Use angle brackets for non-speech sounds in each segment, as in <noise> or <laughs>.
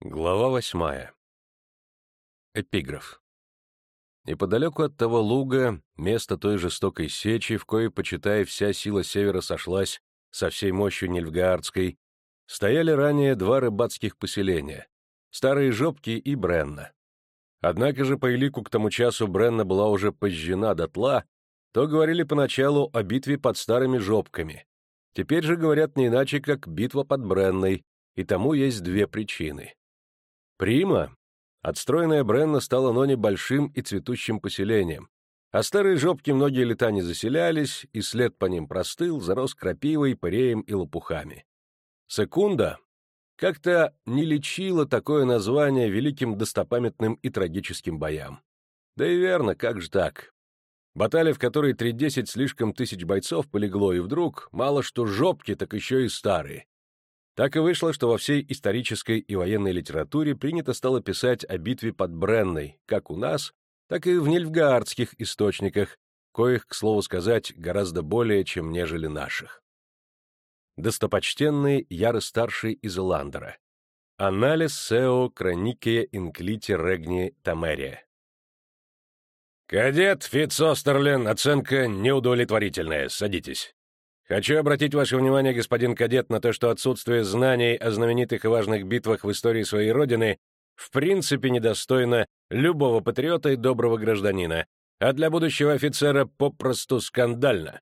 Глава восьмая. Эпиграф. Неподалеку от того луга, место той жестокой сечи, в коей, почитая, вся сила севера сошлась со всей мощью Нильфгаардской, стояли ранее два рыбацких поселения — Старые Жопки и Бренна. Однако же по элику к тому часу Бренна была уже пожжена дотла, то говорили поначалу о битве под Старыми Жопками. Теперь же говорят не иначе, как битва под Бренной, и тому есть две причины. Прима, отстроенная Бренна, стала но небольшим и цветущим поселением, а старые жопки многие лета не заселялись, и след по ним простыл, зарос крапивой, пыреем и лопухами. Секунда как-то не лечила такое название великим достопамятным и трагическим боям. Да и верно, как же так? Баталия, в которой три десять слишком тысяч бойцов полегло, и вдруг мало что жопки, так еще и старые. Так и вышло, что во всей исторической и военной литературе принято стало писать о битве под Бренной, как у нас, так и в нильфгаардских источниках, коих, к слову сказать, гораздо более, чем нежели наших. Достопочтенный Яры-старший из Эландера. Анализ Сео Краникия Инклити Регни Тамерия. «Кадет Фитцостерлен, оценка неудовлетворительная. Садитесь». Хочу обратить ваше внимание, господин кадет, на то, что отсутствие знаний о знаменитых и важных битвах в истории своей родины в принципе недостойно любого патриота и доброго гражданина, а для будущего офицера попросту скандально.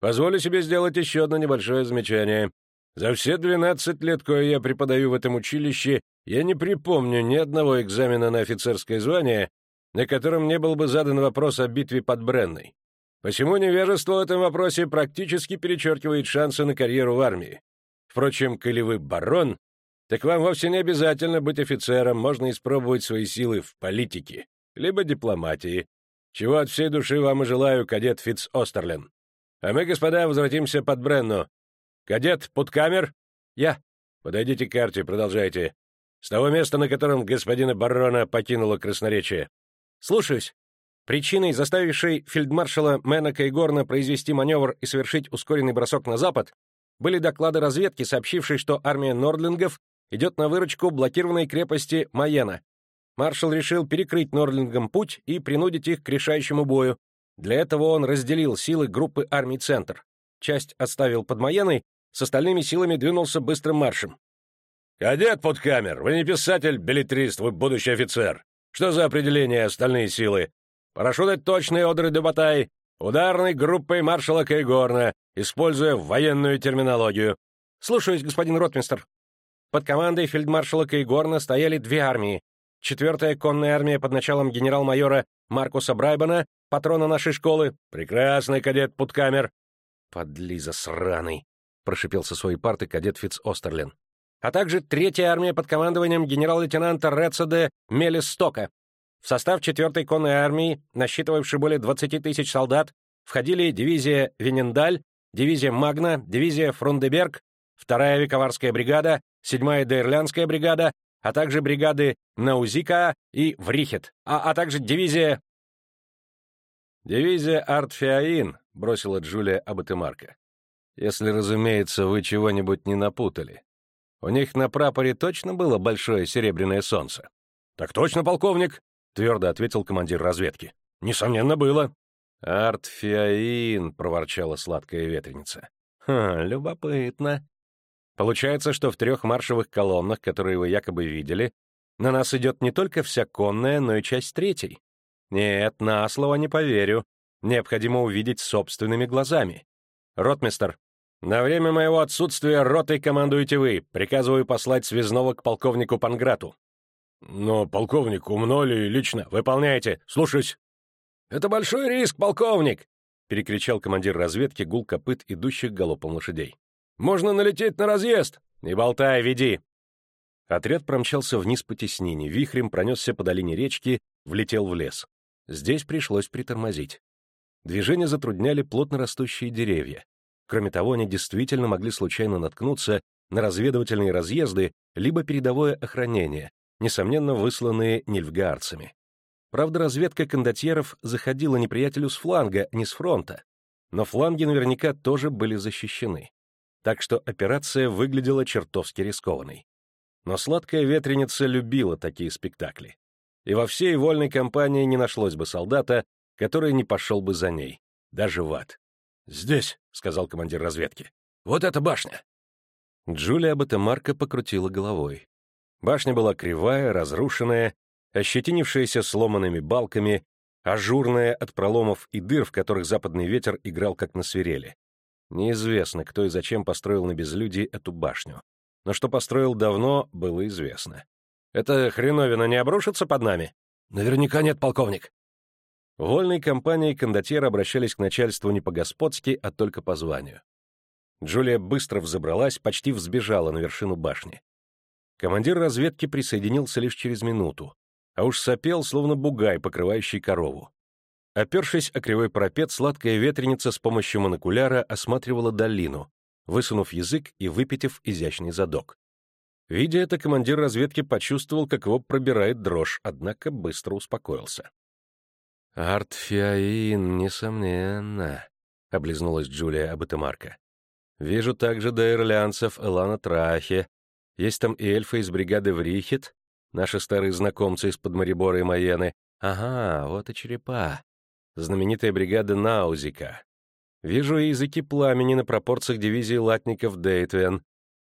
Позволю себе сделать еще одно небольшое замечание. За все 12 лет, кое я преподаю в этом училище, я не припомню ни одного экзамена на офицерское звание, на котором не был бы задан вопрос о битве под Бренной. Посему невежество в этом вопросе практически перечеркивает шансы на карьеру в армии. Впрочем, коли вы барон, так вам вовсе не обязательно быть офицером, можно испробовать свои силы в политике, либо дипломатии, чего от всей души вам и желаю, кадет Фитц Остерлен. А мы, господа, возвратимся под Бренну. Кадет Путкамер? Я. Подойдите к карте, продолжайте. С того места, на котором господина барона покинуло красноречие. Слушаюсь. Причиной, заставившей фельдмаршала Менака и Горна произвести маневр и совершить ускоренный бросок на запад, были доклады разведки, сообщившие, что армия Нордлингов идет на выручку блокированной крепости Майена. Маршал решил перекрыть Нордлингам путь и принудить их к решающему бою. Для этого он разделил силы группы армий «Центр». Часть оставил под Майеной, с остальными силами двинулся быстрым маршем. «Кадет Подкамер, вы не писатель, билетрист, вы будущий офицер. Что за определение остальные силы? Дать точные одры Дебатай, ударной группой маршала Кейгорна, используя военную терминологию. Слушаюсь, господин ротмистер. Под командой фельдмаршала Кейгорна стояли две армии. Четвертая конная армия под началом генерал-майора Маркуса Брайбана, патрона нашей школы. Прекрасный кадет Путкамер. Подлиза сраный, прошипел со своей парты кадет Фитц Остерлин. А также третья армия под командованием генерал-лейтенанта Ретса Мелистока. В состав 4-й конной армии, насчитывавшей более 20 тысяч солдат, входили дивизия Венендаль, дивизия Магна, дивизия Фрундеберг, 2-я Виковарская бригада, 7-я Дейрлянская бригада, а также бригады Наузика и Врихет, а, а также дивизия... «Дивизия Артфиаин», — бросила Джулия Абатемарка. «Если, разумеется, вы чего-нибудь не напутали. У них на прапоре точно было большое серебряное солнце?» «Так точно, полковник!» — твердо ответил командир разведки. «Несомненно, было». «Артфиаин», — проворчала сладкая ветреница. «Ха, любопытно. Получается, что в трех маршевых колоннах, которые вы якобы видели, на нас идет не только вся конная, но и часть третьей. Нет, на слово не поверю. Необходимо увидеть собственными глазами. Ротмистер, на время моего отсутствия ротой командуете вы. Приказываю послать связного к полковнику Панграту. «Но, полковник, умно ли лично? Выполняйте. Слушаюсь». «Это большой риск, полковник!» — перекричал командир разведки гул копыт, идущих галопом лошадей. «Можно налететь на разъезд!» «Не болтай, веди!» Отряд промчался вниз по теснине, вихрем пронесся по долине речки, влетел в лес. Здесь пришлось притормозить. Движение затрудняли плотно растущие деревья. Кроме того, они действительно могли случайно наткнуться на разведывательные разъезды либо передовое охранение, несомненно, высланные нильфгаарцами. Правда, разведка кондотьеров заходила неприятелю с фланга, не с фронта, но фланги наверняка тоже были защищены. Так что операция выглядела чертовски рискованной. Но сладкая ветреница любила такие спектакли. И во всей вольной компании не нашлось бы солдата, который не пошел бы за ней, даже в ад. «Здесь», — сказал командир разведки. «Вот эта башня». Джулия Батемарко покрутила головой. Башня была кривая, разрушенная, ощетинившаяся сломанными балками, ажурная от проломов и дыр, в которых западный ветер играл как на свирели. Неизвестно, кто и зачем построил на безлюдии эту башню. Но что построил давно, было известно. «Это хреновина не обрушится под нами?» «Наверняка нет, полковник». Вольной компании кондотьеры обращались к начальству не по-господски, а только по званию. Джулия быстро взобралась, почти взбежала на вершину башни. Командир разведки присоединился лишь через минуту, а уж сопел, словно бугай, покрывающий корову. Опершись о кривой парапет, сладкая ветреница с помощью монокуляра осматривала долину, высунув язык и выпитив изящный задок. Видя это, командир разведки почувствовал, как его пробирает дрожь, однако быстро успокоился. «Артфиаин, несомненно», — облизнулась Джулия Абатемарка. «Вижу также дейрлянцев Элана Трахе. Есть там и эльфы из бригады Врихет, наши старые знакомцы из-под Марибора и Маены. Ага, вот и черепа знаменитая бригада Наузика. Вижу и языки пламени на пропорциях дивизии латников Дейтвен,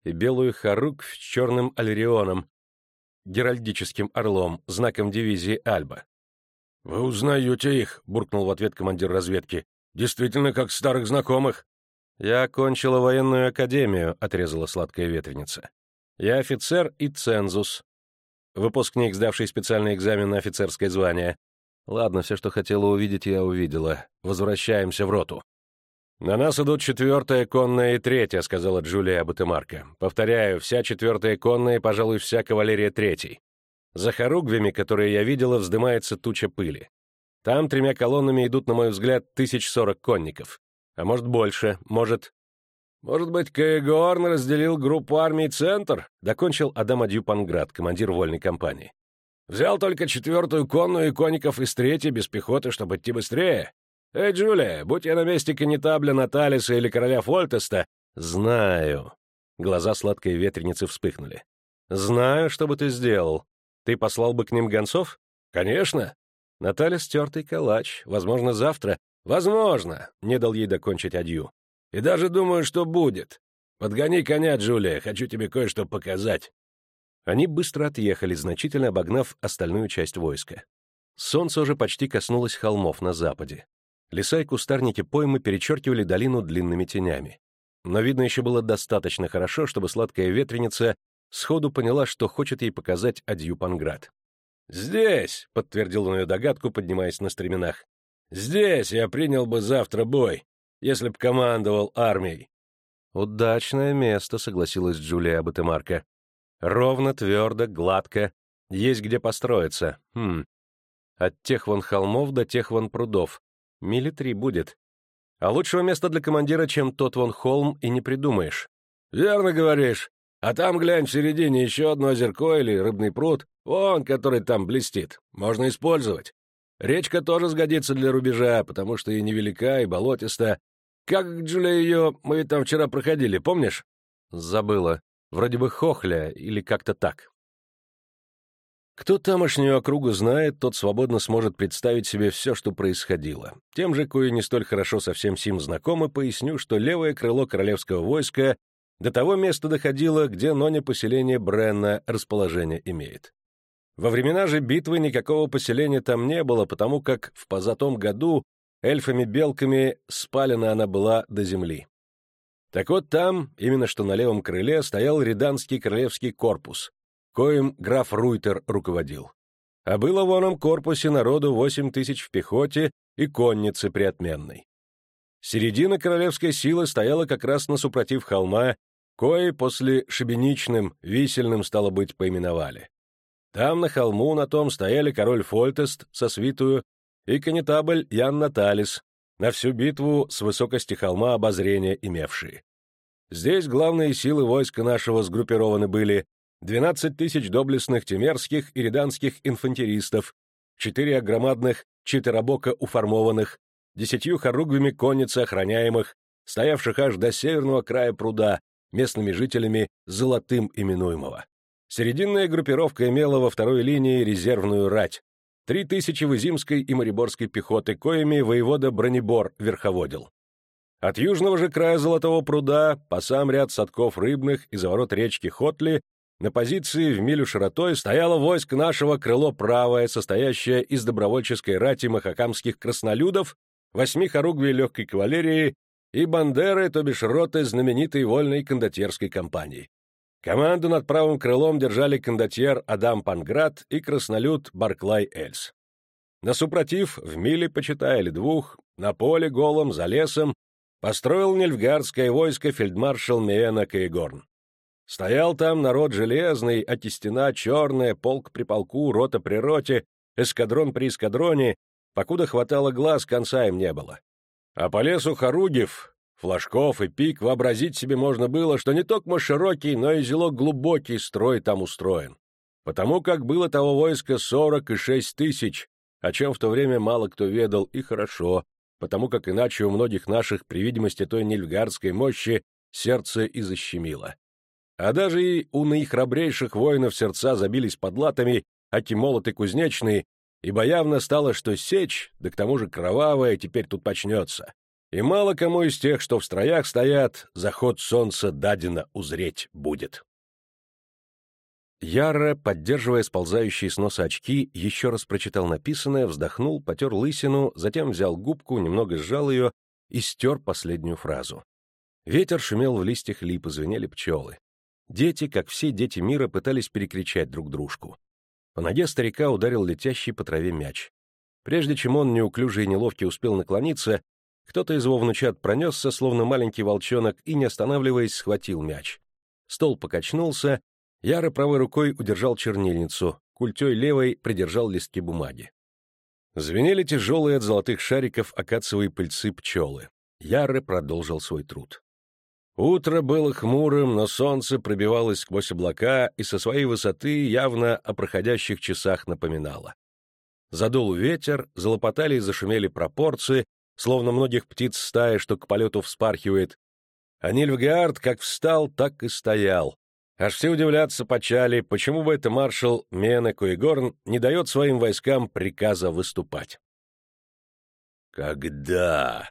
и белую харук с черным альрионом, геральдическим орлом, знаком дивизии Альба. «Вы узнаете их», — буркнул в ответ командир разведки. «Действительно, как старых знакомых». «Я окончила военную академию», — отрезала сладкая ветреница. «Я офицер и цензус. Выпускник, сдавший специальный экзамен на офицерское звание. Ладно, все, что хотела увидеть, я увидела. Возвращаемся в роту. «На нас идут четвертая конная и третья», — сказала Джулия Абатемарка. «Повторяю, вся четвертая конная и, пожалуй, вся кавалерия третьей. За хоругвями, которые я видела, вздымается туча пыли. Там тремя колоннами идут, на мой взгляд, тысяч сорок конников. А может, больше, может...» «Может быть, Каегорн разделил группу армий «Центр»?» — докончил Адам Адьюпанград, командир вольной компании. Взял только четвертую конную и конников из третьей без пехоты, чтобы идти быстрее. Эй, Джулия, будь я на месте канитабля Наталиса или короля Фольтеста... Знаю. Глаза сладкой ветреницы вспыхнули. Знаю, что бы ты сделал. Ты послал бы к ним гонцов? Конечно. Наталья стертый калач. Возможно, завтра. Возможно, не дал ей докончить адью. И даже думаю, что будет. Подгони коня, Джулия, хочу тебе кое-что показать. Они быстро отъехали, значительно обогнав остальную часть войска. Солнце уже почти коснулось холмов на западе. Леса и кустарники поймы перечеркивали долину длинными тенями. Но видно еще было достаточно хорошо, чтобы сладкая ветреница сходу поняла, что хочет ей показать Адью-Панград. «Здесь!» — подтвердил он ее догадку, поднимаясь на стременах. «Здесь я принял бы завтра бой, если б командовал армией». «Удачное место», — согласилась Джулия Батемарка. Ровно, твердо, гладко. Есть где построиться. Хм. От тех вон холмов до тех вон прудов. Мили три будет. А лучшего места для командира, чем тот вон холм, и не придумаешь. Верно говоришь. А там, глянь, в середине еще одно озерко или рыбный пруд, вон, который там блестит. Можно использовать. Речка тоже сгодится для рубежа, потому что и невелика, и болотиста. Как, Джулия, ее... Мы там вчера проходили, помнишь? Забыла. Вроде бы Хохля или как-то так. Кто тамошнюю округу знает, тот свободно сможет представить себе все, что происходило. Тем же, кое не столь хорошо со всем сим знакомы, поясню, что левое крыло королевского войска до того места доходило, где ноне поселение Бренна расположение имеет. Во времена же битвы никакого поселения там не было, потому как в позатом году эльфами-белками спалена она была до земли. Так вот там, именно что на левом крыле, стоял Реданский королевский корпус, коим граф Руйтер руководил. А было в оном корпусе народу восемь тысяч в пехоте и конницы приотменной. Середина королевской силы стояла как раз на супротив холма, кои после шибеничным, висельным, стало быть, поименовали. Там на холму на том стояли король Фольтест со свитую и конетабль Ян Наталис, на всю битву с высокости холма обозрения имевшие. Здесь главные силы войска нашего сгруппированы были 12 тысяч доблестных темерских и реданских инфантеристов, четыре громадных читеробока уформованных, десятью хоругвями конницы охраняемых, стоявших аж до северного края пруда, местными жителями Золотым именуемого. Серединная группировка имела во второй линии резервную рать. Три тысячи Вызимской и Мореборской пехоты, коими воевода Бронебор верховодил. От южного же края Золотого пруда по сам ряд садков рыбных и за ворот речки Хотли на позиции в милю широтой стояло войск нашего крыло правое, состоящее из добровольческой рати махакамских краснолюдов, восьми хоругвий легкой кавалерии и бандеры, то бишь роты знаменитой вольной кондотьерской компании. Команду над правым крылом держали кондотьер Адам Панград и краснолюд Барклай Эльс. На супротив, в миле, почитая или двух, на поле голом, за лесом, построил нельфгардское войско фельдмаршал Миена Каегорн. Стоял там народ железный, а стена черная, полк при полку, рота при роте, эскадрон при эскадроне, покуда хватало глаз, конца им не было. А по лесу Харугев, флажков и пик вообразить себе можно было, что не только широкий, но и зело глубокий строй там устроен. Потому как было того войска сорок и шесть тысяч, о чем в то время мало кто ведал, и хорошо, потому как иначе у многих наших при видимости той нильфгардской мощи сердце и защемило. А даже и у наихрабрейших воинов сердца забились под латами, аки молоты кузнечные, ибо явно стало, что сечь, да к тому же кровавая, теперь тут почнется и мало кому из тех, что в строях стоят, заход солнца дадено узреть будет. Яра, поддерживая сползающие с носа очки, еще раз прочитал написанное, вздохнул, потер лысину, затем взял губку, немного сжал ее и стер последнюю фразу. Ветер шумел в листьях липы, звенели пчелы. Дети, как все дети мира, пытались перекричать друг дружку. По ноге старика ударил летящий по траве мяч. Прежде чем он, неуклюжий и неловкий, успел наклониться, кто-то из его внучат пронесся, словно маленький волчонок, и, не останавливаясь, схватил мяч. Стол покачнулся, Яра правой рукой удержал чернильницу, культей левой придержал листки бумаги. Звенели тяжелые от золотых шариков акациевые пыльцы пчелы. Яры продолжил свой труд. Утро было хмурым, но солнце пробивалось сквозь облака и со своей высоты явно о проходящих часах напоминало. Задул ветер, залопотали и зашумели пропорции, словно многих птиц стаи, что к полету вспархивает. А Нильфгаард как встал, так и стоял. Аж все удивляться почали, почему бы это маршал Мене Куигорн не дает своим войскам приказа выступать. «Когда?»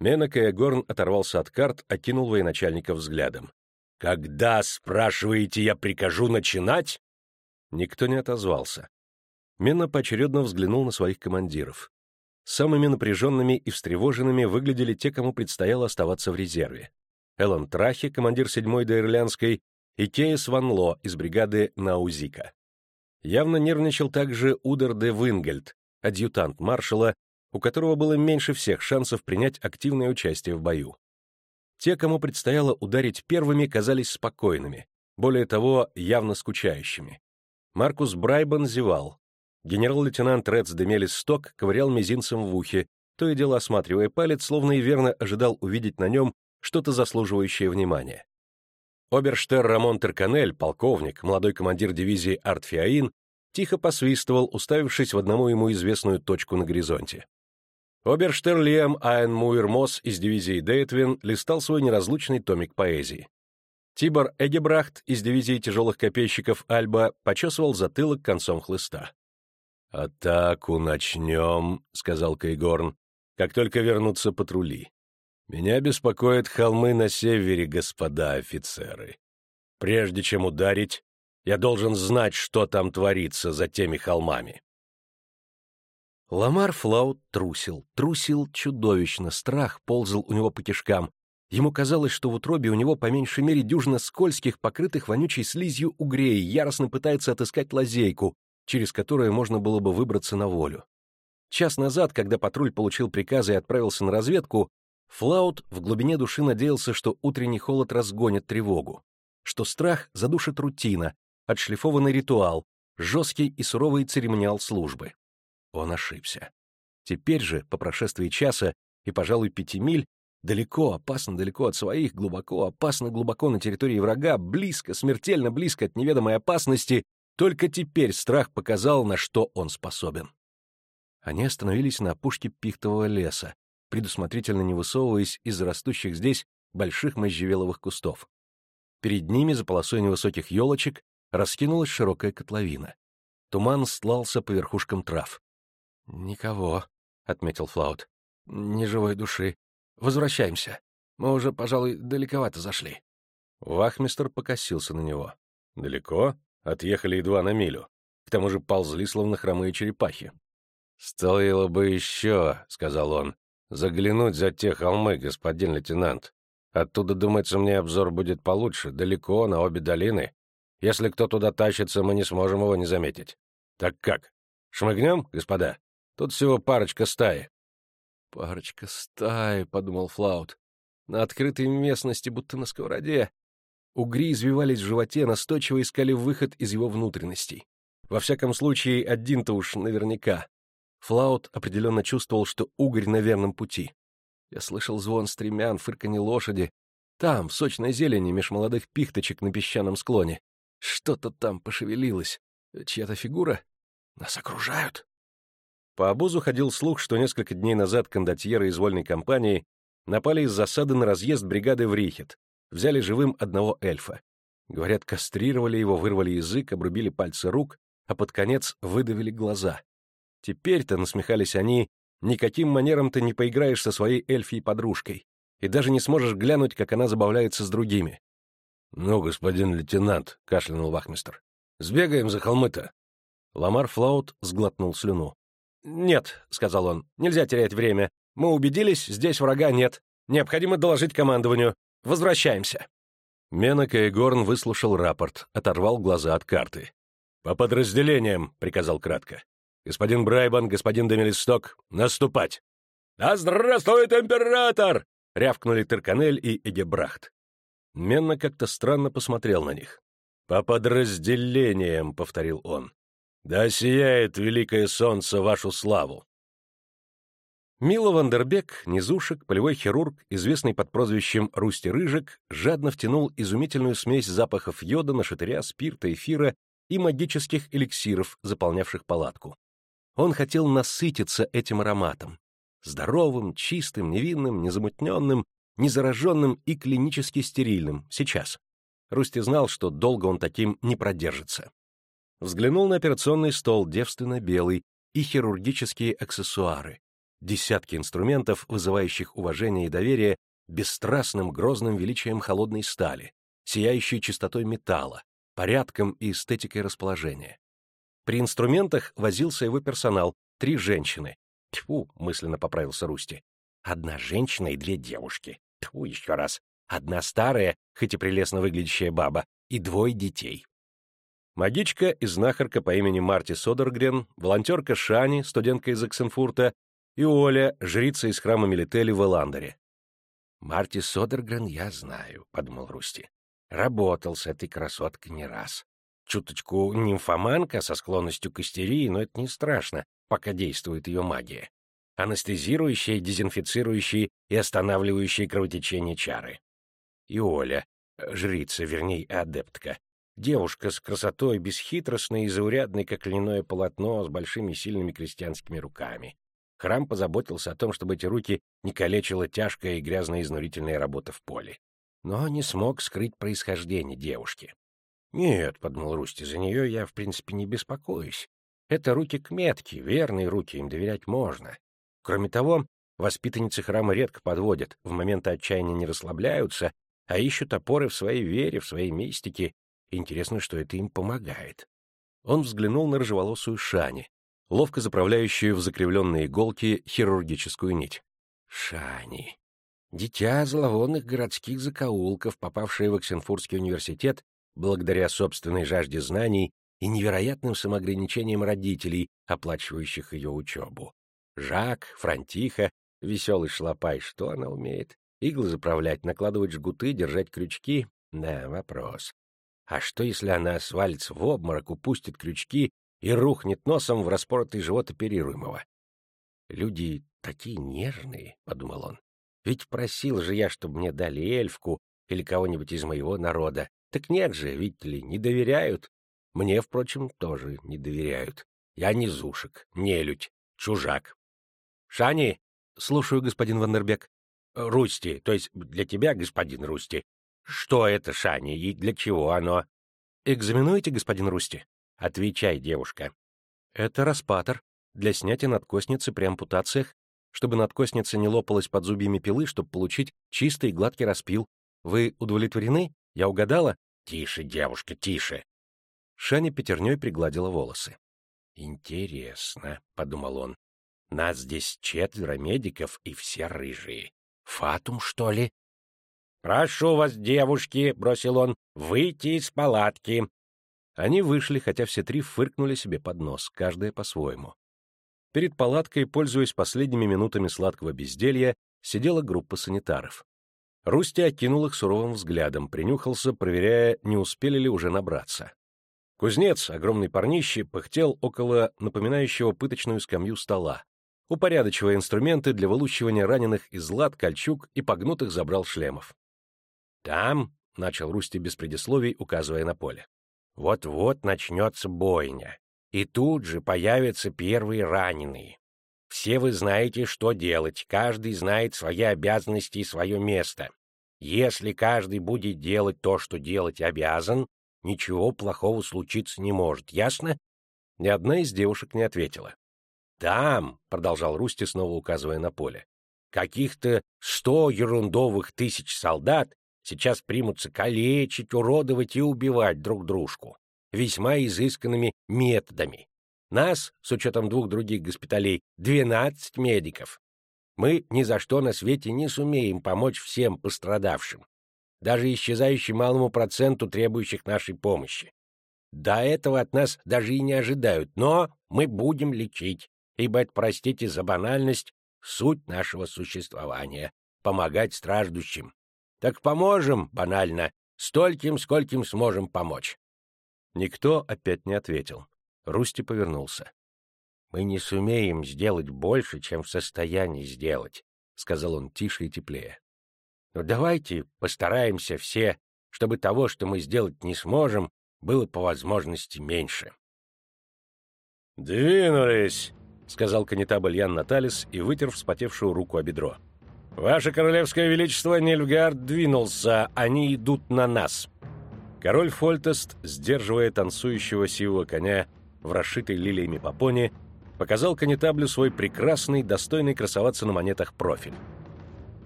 Мене Куигорн оторвался от карт, окинул военачальника взглядом. «Когда, спрашиваете, я прикажу начинать?» Никто не отозвался. Мена поочередно взглянул на своих командиров. Самыми напряженными и встревоженными выглядели те, кому предстояло оставаться в резерве. Эллен Трахи, командир 7-й Дейрлянской, и Кейс Ван Ло из бригады Наузика. Явно нервничал также Удер де Вингельд, адъютант маршала, у которого было меньше всех шансов принять активное участие в бою. Те, кому предстояло ударить первыми, казались спокойными, более того, явно скучающими. Маркус Брайбан зевал, Генерал-лейтенант Редс Демелис Сток ковырял мизинцем в ухе, то и дело осматривая палец, словно и верно ожидал увидеть на нем что-то заслуживающее внимания. Оберштер Рамон Терканель, полковник, молодой командир дивизии Артфиаин, тихо посвистывал, уставившись в одному ему известную точку на горизонте. Оберштер Лиам Айн Муир Мосс из дивизии Дейтвин листал свой неразлучный томик поэзии. Тибор Эгебрахт из дивизии тяжелых копейщиков Альба почесывал затылок концом хлыста. «Атаку начнем», — сказал Кайгорн, — «как только вернутся патрули. Меня беспокоят холмы на севере, господа офицеры. Прежде чем ударить, я должен знать, что там творится за теми холмами». Ламар Флаут трусил, трусил чудовищно, страх ползал у него по кишкам. Ему казалось, что в утробе у него по меньшей мере дюжина скользких, покрытых вонючей слизью угрей, яростно пытается отыскать лазейку, через которое можно было бы выбраться на волю. Час назад, когда патруль получил приказы и отправился на разведку, Флаут в глубине души надеялся, что утренний холод разгонит тревогу, что страх задушит рутина, отшлифованный ритуал, жесткий и суровый церемониал службы. Он ошибся. Теперь же, по прошествии часа и, пожалуй, пяти миль, далеко, опасно далеко от своих, глубоко, опасно глубоко на территории врага, близко, смертельно близко от неведомой опасности, только теперь страх показал, на что он способен. Они остановились на опушке пихтового леса, предусмотрительно не высовываясь из растущих здесь больших можжевеловых кустов. Перед ними, за полосой невысоких елочек, раскинулась широкая котловина. Туман стлался по верхушкам трав. «Никого», — отметил Флаут. «Ни живой души. Возвращаемся. Мы уже, пожалуй, далековато зашли». Вахмистер покосился на него. «Далеко? Отъехали едва на милю. К тому же ползли, словно хромые черепахи». «Стоило бы еще», — сказал он, — «заглянуть за те холмы, господин лейтенант. Оттуда, думается, мне обзор будет получше, далеко, на обе долины. Если кто туда тащится, мы не сможем его не заметить. Так как? Шмыгнем, господа? Тут всего парочка стаи». «Парочка стаи», — подумал Флаут. «На открытой местности, будто на сковороде». Угри извивались в животе, настойчиво искали выход из его внутренностей. Во всяком случае, один-то уж наверняка. Флаут определенно чувствовал, что угорь на верном пути. Я слышал звон стремян, фырканье лошади. Там, в сочной зелени, меж молодых пихточек на песчаном склоне. Что-то там пошевелилось. Чья-то фигура? Нас окружают. По обозу ходил слух, что несколько дней назад кондотьеры из вольной компании напали из засады на разъезд бригады в Рихет, взяли живым одного эльфа. Говорят, кастрировали его, вырвали язык, обрубили пальцы рук, а под конец выдавили глаза. Теперь-то, насмехались они, никаким манером ты не поиграешь со своей эльфией подружкой и даже не сможешь глянуть, как она забавляется с другими. — Ну, господин лейтенант, — кашлянул вахмистр, — сбегаем за холмы-то. Ламар Флаут сглотнул слюну. — Нет, — сказал он, — нельзя терять время. Мы убедились, здесь врага нет. Необходимо доложить командованию. Возвращаемся. Менок и Горн выслушал рапорт, оторвал глаза от карты. «По подразделениям», — приказал кратко. «Господин Брайбан, господин Демелисток, наступать!» «Да здравствует император!» — рявкнули Терканель и Эгебрахт. Менно как-то странно посмотрел на них. «По подразделениям», — повторил он. «Да сияет великое солнце вашу славу!» Мила Вандербек, низушек, полевой хирург, известный под прозвищем Русти Рыжик, жадно втянул изумительную смесь запахов йода, нашатыря, спирта, эфира и магических эликсиров, заполнявших палатку. Он хотел насытиться этим ароматом. Здоровым, чистым, невинным, незамутненным, незараженным и клинически стерильным, сейчас. Русти знал, что долго он таким не продержится. Взглянул на операционный стол, девственно белый, и хирургические аксессуары. Десятки инструментов, вызывающих уважение и доверие бесстрастным грозным величием холодной стали, сияющей чистотой металла, порядком и эстетикой расположения. При инструментах возился его персонал, три женщины. Тьфу, мысленно поправился Русти. Одна женщина и две девушки. Тьфу, еще раз. Одна старая, хоть и прелестно выглядящая баба, и двое детей. Магичка и знахарка по имени Марти Содергрен, волонтерка Шани, студентка из Оксенфурта, и Оля, жрица из храма Мелители в Эландере. «Марти Содергрен я знаю», — подумал Русти. Работал с этой красоткой не раз. Чуточку нимфоманка со склонностью к истерии, но это не страшно, пока действует ее магия. Анестезирующие, дезинфицирующие и останавливающие кровотечение чары. И Оля, жрица, вернее, адептка. Девушка с красотой, бесхитростной и заурядной, как льняное полотно, с большими сильными крестьянскими руками. Храм позаботился о том, чтобы эти руки не калечила тяжкая и грязная изнурительная работа в поле но не смог скрыть происхождение девушки. «Нет», — подумал Русти, — «за нее я, в принципе, не беспокоюсь. Это руки к метке, верные руки, им доверять можно. Кроме того, воспитанницы храма редко подводят, в моменты отчаяния не расслабляются, а ищут опоры в своей вере, в своей мистике. Интересно, что это им помогает». Он взглянул на рыжеволосую Шани, ловко заправляющую в закривленные иголки хирургическую нить. «Шани», Дитя зловонных городских закоулков, попавшее в Оксенфурский университет благодаря собственной жажде знаний и невероятным самоограничениям родителей, оплачивающих ее учебу. Жак, Франтиха, веселый шлопай, что она умеет? Иглы заправлять, накладывать жгуты, держать крючки? Да, вопрос. А что, если она свалится в обморок, упустит крючки и рухнет носом в распоротый живот оперируемого? Люди такие нежные, — подумал он. Ведь просил же я, чтобы мне дали эльфку или кого-нибудь из моего народа. Так нет же, видите ли, не доверяют. Мне, впрочем, тоже не доверяют. Я не зушек, нелюдь, чужак. Шани, слушаю, господин Вандербек. Русти, то есть для тебя, господин Русти. Что это, Шани, и для чего оно? экзаменуете, господин Русти?» «Отвечай, девушка». «Это распатор для снятия надкосницы при ампутациях, чтобы надкосница не лопалась под зубьями пилы, чтобы получить чистый и гладкий распил. Вы удовлетворены? Я угадала?» «Тише, девушка, тише!» Шаня пятерней пригладила волосы. «Интересно», — подумал он. «Нас здесь четверо медиков и все рыжие. Фатум, что ли?» «Прошу вас, девушки», — бросил он, — «выйти из палатки». Они вышли, хотя все три фыркнули себе под нос, каждая по-своему. Перед палаткой, пользуясь последними минутами сладкого безделья, сидела группа санитаров. Русти окинул их суровым взглядом, принюхался, проверяя, не успели ли уже набраться. Кузнец, огромный парнище, пыхтел около напоминающего пыточную скамью стола, упорядочивая инструменты для вылучивания раненых из лад, кольчуг и погнутых забрал шлемов. «Там», — начал Русти без предисловий, указывая на поле, — «вот-вот начнется бойня, и тут же появятся первые раненые. Все вы знаете, что делать, каждый знает свои обязанности и свое место. Если каждый будет делать то, что делать обязан, ничего плохого случиться не может, ясно? Ни одна из девушек не ответила. «Там», — продолжал Русти, снова указывая на поле, — «каких-то сто ерундовых тысяч солдат сейчас примутся калечить, уродовать и убивать друг дружку весьма изысканными методами. Нас, с учетом двух других госпиталей, двенадцать медиков. Мы ни за что на свете не сумеем помочь всем пострадавшим даже исчезающей малому проценту требующих нашей помощи. До этого от нас даже и не ожидают, но мы будем лечить, ибо это, простите за банальность, суть нашего существования — помогать страждущим. Так поможем, банально, стольким, скольким сможем помочь. Никто опять не ответил. Русти повернулся. «Мы не сумеем сделать больше, чем в состоянии сделать», — сказал он тише и теплее. Но давайте постараемся все, чтобы того, что мы сделать не сможем, было по возможности меньше. «Двинулись!» — сказал конетабль Ян Наталис и вытер вспотевшую руку о бедро. «Ваше Королевское Величество, Нильфгард двинулся, они идут на нас!» Король Фольтест, сдерживая танцующего сивого коня в расшитой лилиями попоне, показал конетаблю свой прекрасный, достойный красоваться на монетах профиль.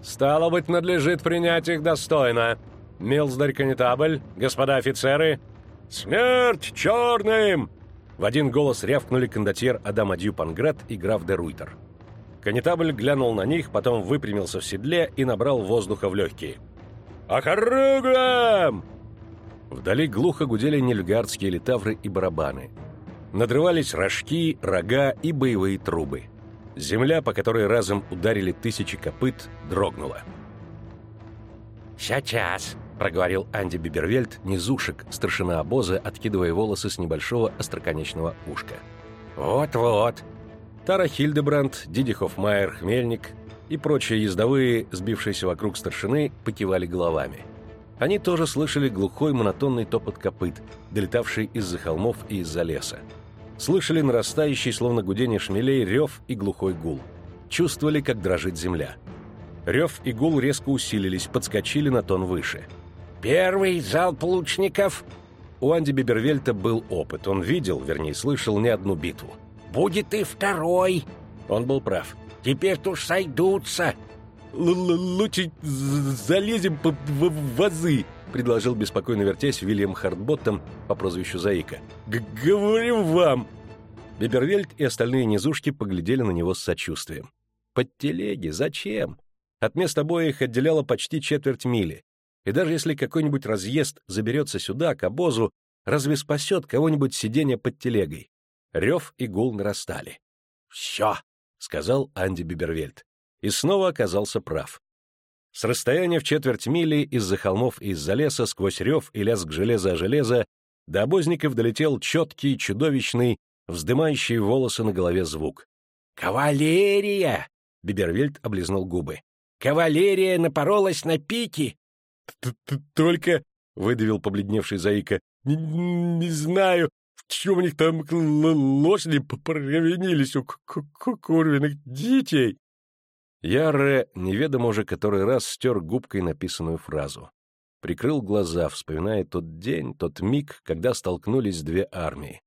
«Стало быть, надлежит принять их достойно. Милздарь-конетабль, господа офицеры...» «Смерть черным!» В один голос рявкнули кондотьер Адам Адью Панград и граф де Руйтер. Конетабль глянул на них, потом выпрямился в седле и набрал воздуха в легкие. «Округам!» Вдали глухо гудели нельгардские литавры и барабаны. Надрывались рожки, рога и боевые трубы. Земля, по которой разом ударили тысячи копыт, дрогнула. «Сейчас», — проговорил Анди Бибервельд, низушек, старшина обоза, откидывая волосы с небольшого остроконечного ушка. «Вот-вот». Тара Хильдебранд, Диди Хоффмайер, Хмельник и прочие ездовые, сбившиеся вокруг старшины, покивали головами. Они тоже слышали глухой монотонный топот копыт, долетавший из-за холмов и из-за леса слышали нарастающий, словно гудение шмелей, рев и глухой гул. Чувствовали, как дрожит земля. Рев и гул резко усилились, подскочили на тон выше. «Первый залп лучников!» У Анди Бибервельта был опыт. Он видел, вернее, слышал не одну битву. «Будет и второй!» Он был прав. «Теперь-то уж сойдутся!» «Лучше залезем в вазы!» — предложил беспокойно вертясь Вильям Хартботтом по прозвищу Заика. «Говорю вам!» Бибервельд и остальные низушки поглядели на него с сочувствием. «Под телеги? Зачем?» От мест обоих отделяло почти четверть мили. И даже если какой-нибудь разъезд заберется сюда, к обозу, разве спасет кого-нибудь сиденье под телегой? Рев и гул нарастали. «Все!» — сказал Анди Бибервельд. И снова оказался прав. С расстояния в четверть мили из-за холмов и из-за леса, сквозь рев и лязг железа о железо, до обозников долетел четкий, чудовищный, вздымающий волосы на голове звук. «Кавалерия!» — Бибервельд облизнул губы. «Кавалерия напоролась на пики!» «Только...» — выдавил побледневший Заика. «Не, не знаю, чем у них там лошади провинились у курвиных детей!» Ярре неведомо уже который раз стер губкой написанную фразу. прикрыл глаза, вспоминая тот день, тот миг, когда столкнулись две армии.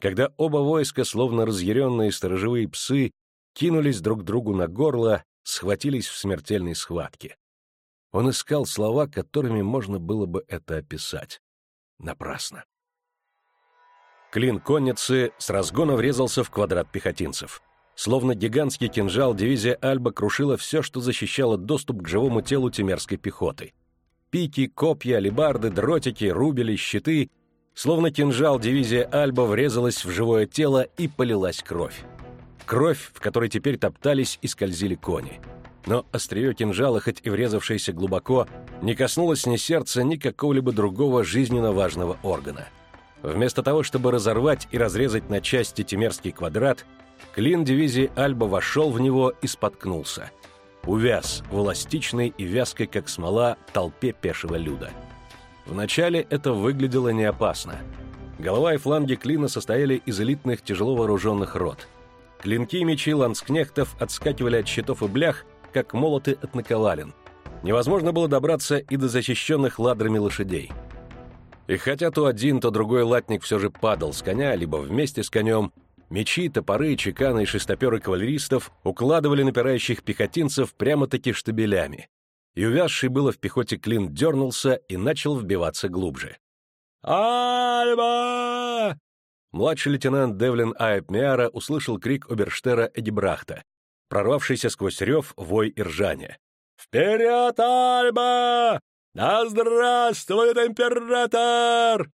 Когда оба войска, словно разъяренные сторожевые псы, кинулись друг другу на горло, схватились в смертельной схватке. Он искал слова, которыми можно было бы это описать. Напрасно. Клин конницы с разгона врезался в квадрат пехотинцев. Словно гигантский кинжал, дивизия Альба крушила все, что защищало доступ к живому телу тимерской пехоты. Пики, копья, алебарды, дротики, рубили, щиты. Словно кинжал, дивизия Альба врезалась в живое тело и полилась кровь. Кровь, в которой теперь топтались и скользили кони. Но острие кинжала, хоть и врезавшееся глубоко, не коснулось ни сердца, ни какого-либо другого жизненно важного органа. Вместо того, чтобы разорвать и разрезать на части Тимерский квадрат, клин дивизии Альба вошел в него и споткнулся. Увяз в эластичной и вязкой, как смола, толпе пешего люда. Вначале это выглядело неопасно. Голова и фланги клина состояли из элитных тяжело вооруженных рот. Клинки и мечи ланскнехтов отскакивали от щитов и блях, как молоты от наковален. Невозможно было добраться и до защищенных ладрами лошадей. И хотя то один, то другой латник все же падал с коня, либо вместе с конем, мечи, топоры, чеканы и шестоперы кавалеристов укладывали напирающих пехотинцев прямо-таки штабелями. И увязший было в пехоте клин дернулся и начал вбиваться глубже. «Альба!» Младший лейтенант Девлин Айпмиара услышал крик Оберштера Эдибрахта, прорвавшийся сквозь рев, вой и ржание. «Вперед, Альба! Да здравствует император!»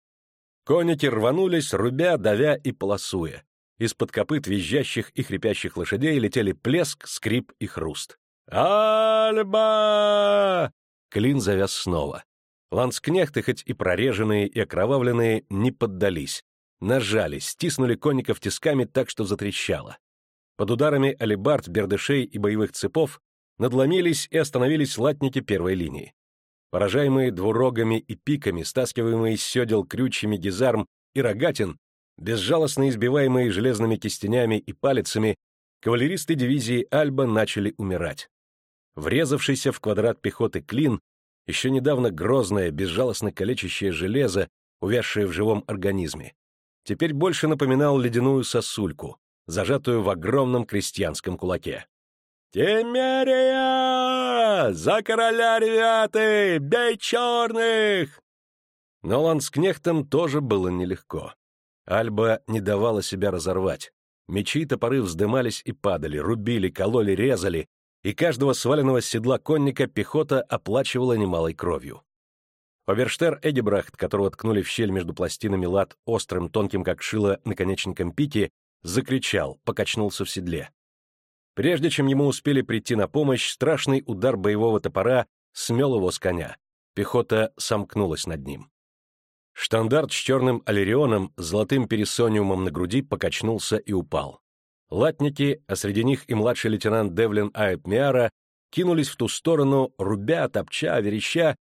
Конники рванулись, рубя, давя и полосуя. Из-под копыт визжащих и хрипящих лошадей летели плеск, скрип и хруст. «Альба!» Клин завяз снова. Ланскнехты, хоть и прореженные и окровавленные, не поддались, нажали, стиснули конников тисками так, что затрещало. Под ударами алибард, бердышей и боевых цепов надломились и остановились латники первой линии. Поражаемые двурогами и пиками, стаскиваемые с седел крючьями гизарм и рогатин, безжалостно избиваемые железными кистенями и палицами, кавалеристы дивизии Альба начали умирать. Врезавшийся в квадрат пехоты клин, еще недавно грозное, безжалостно калечащее железо, увязшее в живом организме, теперь больше напоминал ледяную сосульку, зажатую в огромном крестьянском кулаке. «Темерия! За короля ребята! Бей черных!» Но ланскнехтам тоже было нелегко. Альба не давала себя разорвать. Мечи и топоры вздымались и падали, рубили, кололи, резали, и каждого сваленного с седла конника пехота оплачивала немалой кровью. Оверштер Эдибрахт, которого ткнули в щель между пластинами лад острым, тонким как шило, наконечником пики, закричал, покачнулся в седле. Прежде чем ему успели прийти на помощь, страшный удар боевого топора смел его с коня. Пехота сомкнулась над ним. Штандарт с черным аллерионом, золотым пересониумом на груди покачнулся и упал. Латники, а среди них и младший лейтенант Девлин Айпмиара, кинулись в ту сторону, рубя, топча, вереща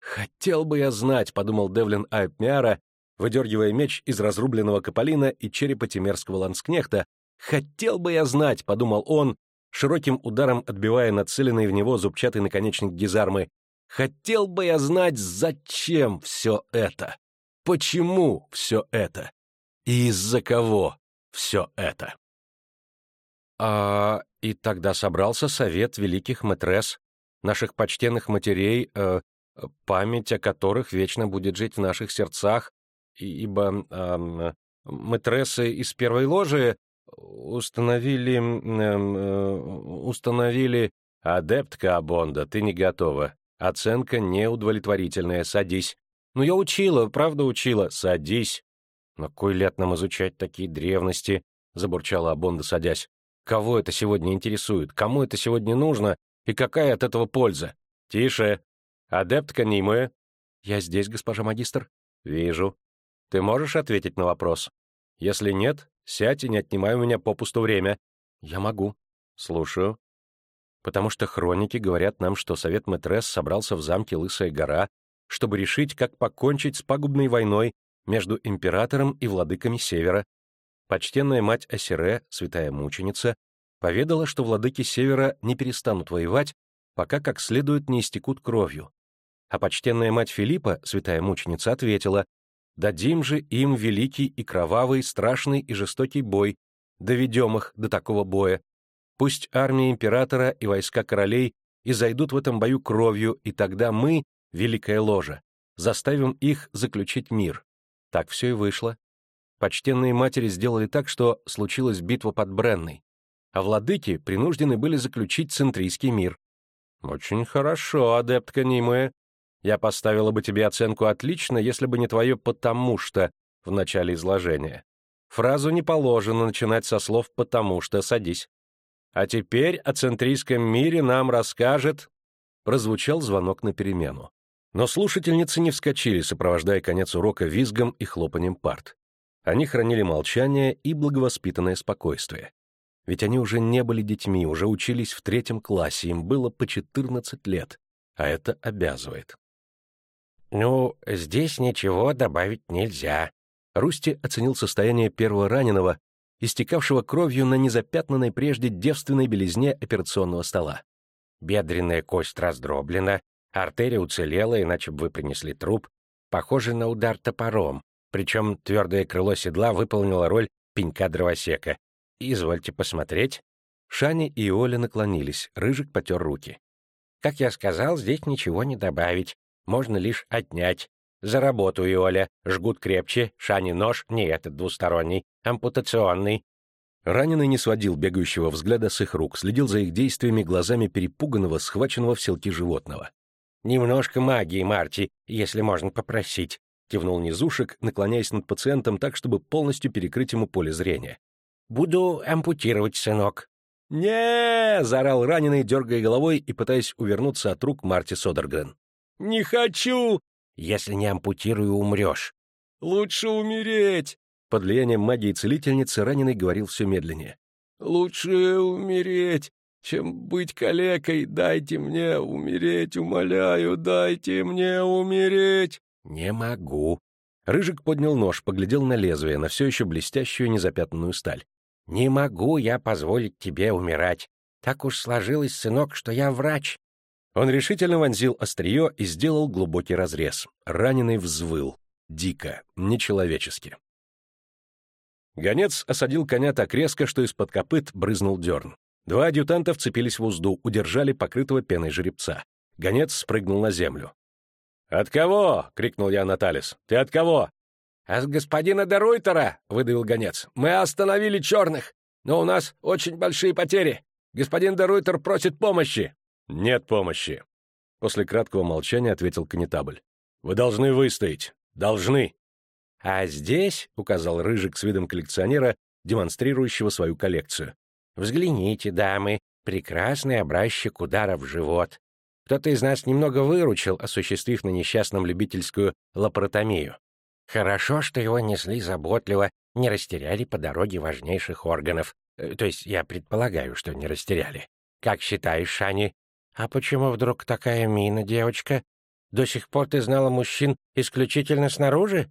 «Хотел бы я знать», — подумал Девлин Айпмиара, выдергивая меч из разрубленного каполина и черепа темерского ланскнехта. «Хотел бы я знать», — подумал он, широким ударом отбивая нацеленный в него зубчатый наконечник гизармы. «Хотел бы я знать, зачем все это? Почему все это? И из-за кого все это?» А и тогда собрался совет великих матрес, наших почтенных матерей, э, память о которых вечно будет жить в наших сердцах, ибо э, мэтрессы из первой ложи установили... Э, установили... Адептка Абонда, ты не готова. Оценка неудовлетворительная, садись. Ну, я учила, правда учила, садись. На кой ляд нам изучать такие древности? Забурчала Абонда, садясь. Кого это сегодня интересует? Кому это сегодня нужно? И какая от этого польза? Тише, «Адептка Нимуэ?» «Я здесь, госпожа магистр». «Вижу. Ты можешь ответить на вопрос? Если нет, сядь и не отнимай у меня попусту время». «Я могу». «Слушаю». «Потому что хроники говорят нам, что совет Мэтрес собрался в замке Лысая гора, чтобы решить, как покончить с пагубной войной между императором и владыками Севера. Почтенная мать Асире, святая мученица, поведала, что владыки Севера не перестанут воевать, пока как следует не истекут кровью. а почтенная мать Филиппа, святая мученица, ответила, «Дадим же им великий и кровавый, страшный и жестокий бой, доведем их до такого боя. Пусть армия императора и войска королей и зайдут в этом бою кровью, и тогда мы, великая ложа, заставим их заключить мир». Так все и вышло. Почтенные матери сделали так, что случилась битва под Бренной, а владыки принуждены были заключить центрийский мир. «Очень хорошо, адептка Нимуэ. Я поставила бы тебе оценку «отлично», если бы не твое «потому что» в начале изложения. Фразу не положено начинать со слов «потому что» садись. А теперь о центрийском мире нам расскажет... Прозвучал звонок на перемену. Но слушательницы не вскочили, сопровождая конец урока визгом и хлопанием парт. Они хранили молчание и благовоспитанное спокойствие. Ведь они уже не были детьми, уже учились в третьем классе, им было по 14 лет, а это обязывает. «Ну, здесь ничего добавить нельзя». Русти оценил состояние первого раненого, истекавшего кровью на незапятнанной прежде девственной белизне операционного стола. Бедренная кость раздроблена, артерия уцелела, иначе бы вы принесли труп, похоже на удар топором, причем твердое крыло седла выполнило роль пенька дровосека. Извольте посмотреть. Шани и Оля наклонились, Рыжик потер руки. Как я сказал, здесь ничего не добавить, можно лишь отнять. За работу, Оля, жгут крепче, Шани нож, не этот двусторонний, ампутационный. Раненый не сводил бегающего взгляда с их рук, следил за их действиями глазами перепуганного, схваченного в селки животного. «Немножко магии, Марти, если можно попросить. — кивнул Низушек, наклоняясь над пациентом так, чтобы полностью перекрыть ему поле зрения. «Буду ампутировать, сынок». не заорал раненый, дергая головой и пытаясь увернуться от рук Марти Содергрен. «Не хочу!» «Если не ампутирую, умрешь». «Лучше умереть!» Под влиянием магии целительницы раненый говорил все медленнее. «Лучше умереть, чем быть калекой. Дайте мне умереть, умоляю, дайте мне умереть!» «Не могу». Рыжик поднял нож, поглядел на лезвие, на все еще блестящую незапятнанную сталь. «Не могу я позволить тебе умирать. Так уж сложилось, сынок, что я врач». Он решительно вонзил острие и сделал глубокий разрез. Раненый взвыл. Дико, нечеловечески. Гонец осадил коня так резко, что из-под копыт брызнул дерн. Два адъютанта вцепились в узду, удержали покрытого пеной жеребца. Гонец спрыгнул на землю. «От кого?» — крикнул я Наталис. «Ты от кого?» «А с господина Деруйтера!» — выдавил гонец. «Мы остановили черных, но у нас очень большие потери. Господин Деруйтер просит помощи». «Нет помощи», — после краткого молчания ответил конетабль. «Вы должны выстоять. Должны». «А здесь», — указал Рыжик с видом коллекционера, демонстрирующего свою коллекцию, «взгляните, дамы, прекрасный образчик удара в живот. Кто-то из нас немного выручил, осуществив на несчастном любительскую лапаротомию. Хорошо, что его несли заботливо, не растеряли по дороге важнейших органов. Э, то есть я предполагаю, что не растеряли. Как считаешь, Шани? А почему вдруг такая мина, девочка? До сих пор ты знала мужчин исключительно снаружи?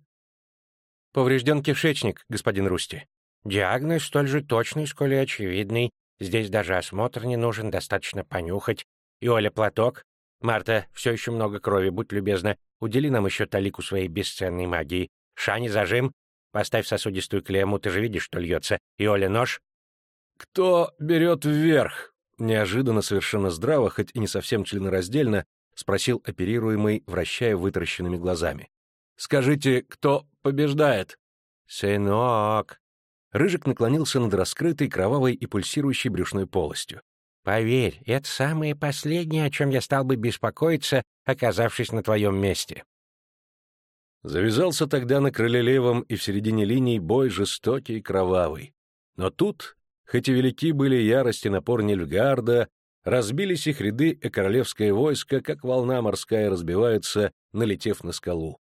Поврежден кишечник, господин Русти. Диагноз столь же точный, сколь и очевидный. Здесь даже осмотр не нужен, достаточно понюхать, и Оля платок. Марта, все еще много крови, будь любезна. Удели нам еще талику своей бесценной магии. Шани, зажим. Поставь сосудистую клемму, ты же видишь, что льется. И Оля, нож. Кто берет вверх? Неожиданно, совершенно здраво, хоть и не совсем членораздельно, спросил оперируемый, вращая вытаращенными глазами. «Скажите, кто побеждает?» «Сынок!» Рыжик наклонился над раскрытой, кровавой и пульсирующей брюшной полостью. Поверь, это самое последнее, о чем я стал бы беспокоиться, оказавшись на твоем месте. Завязался тогда на крыле левом и в середине линии бой жестокий и кровавый. Но тут, хоть и велики были ярости напор Нильфгарда, разбились их ряды и королевское войско, как волна морская разбивается, налетев на скалу.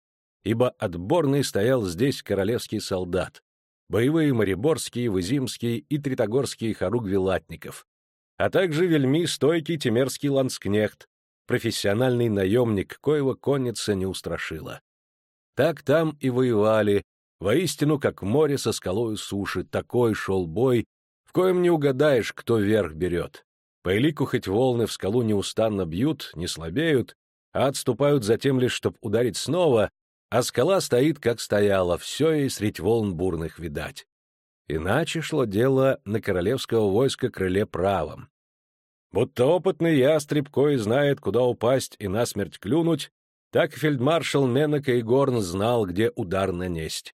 Ибо отборный стоял здесь королевский солдат, боевые мореборские, вызимские и тритогорские хоругви латников, а также вельми стойкий темерский ланскнехт, профессиональный наемник, коего конница не устрашила. Так там и воевали, воистину, как море со скалою суши, такой шел бой, коем не угадаешь, кто верх берет. По элику хоть волны в скалу неустанно бьют, не слабеют, а отступают затем лишь, чтобы ударить снова, а скала стоит, как стояла, все и средь волн бурных видать. Иначе шло дело на королевского войска крыле правом. Будто опытный ястреб, кой знает, куда упасть и насмерть клюнуть, так фельдмаршал Менека и Горн знал, где удар нанесть.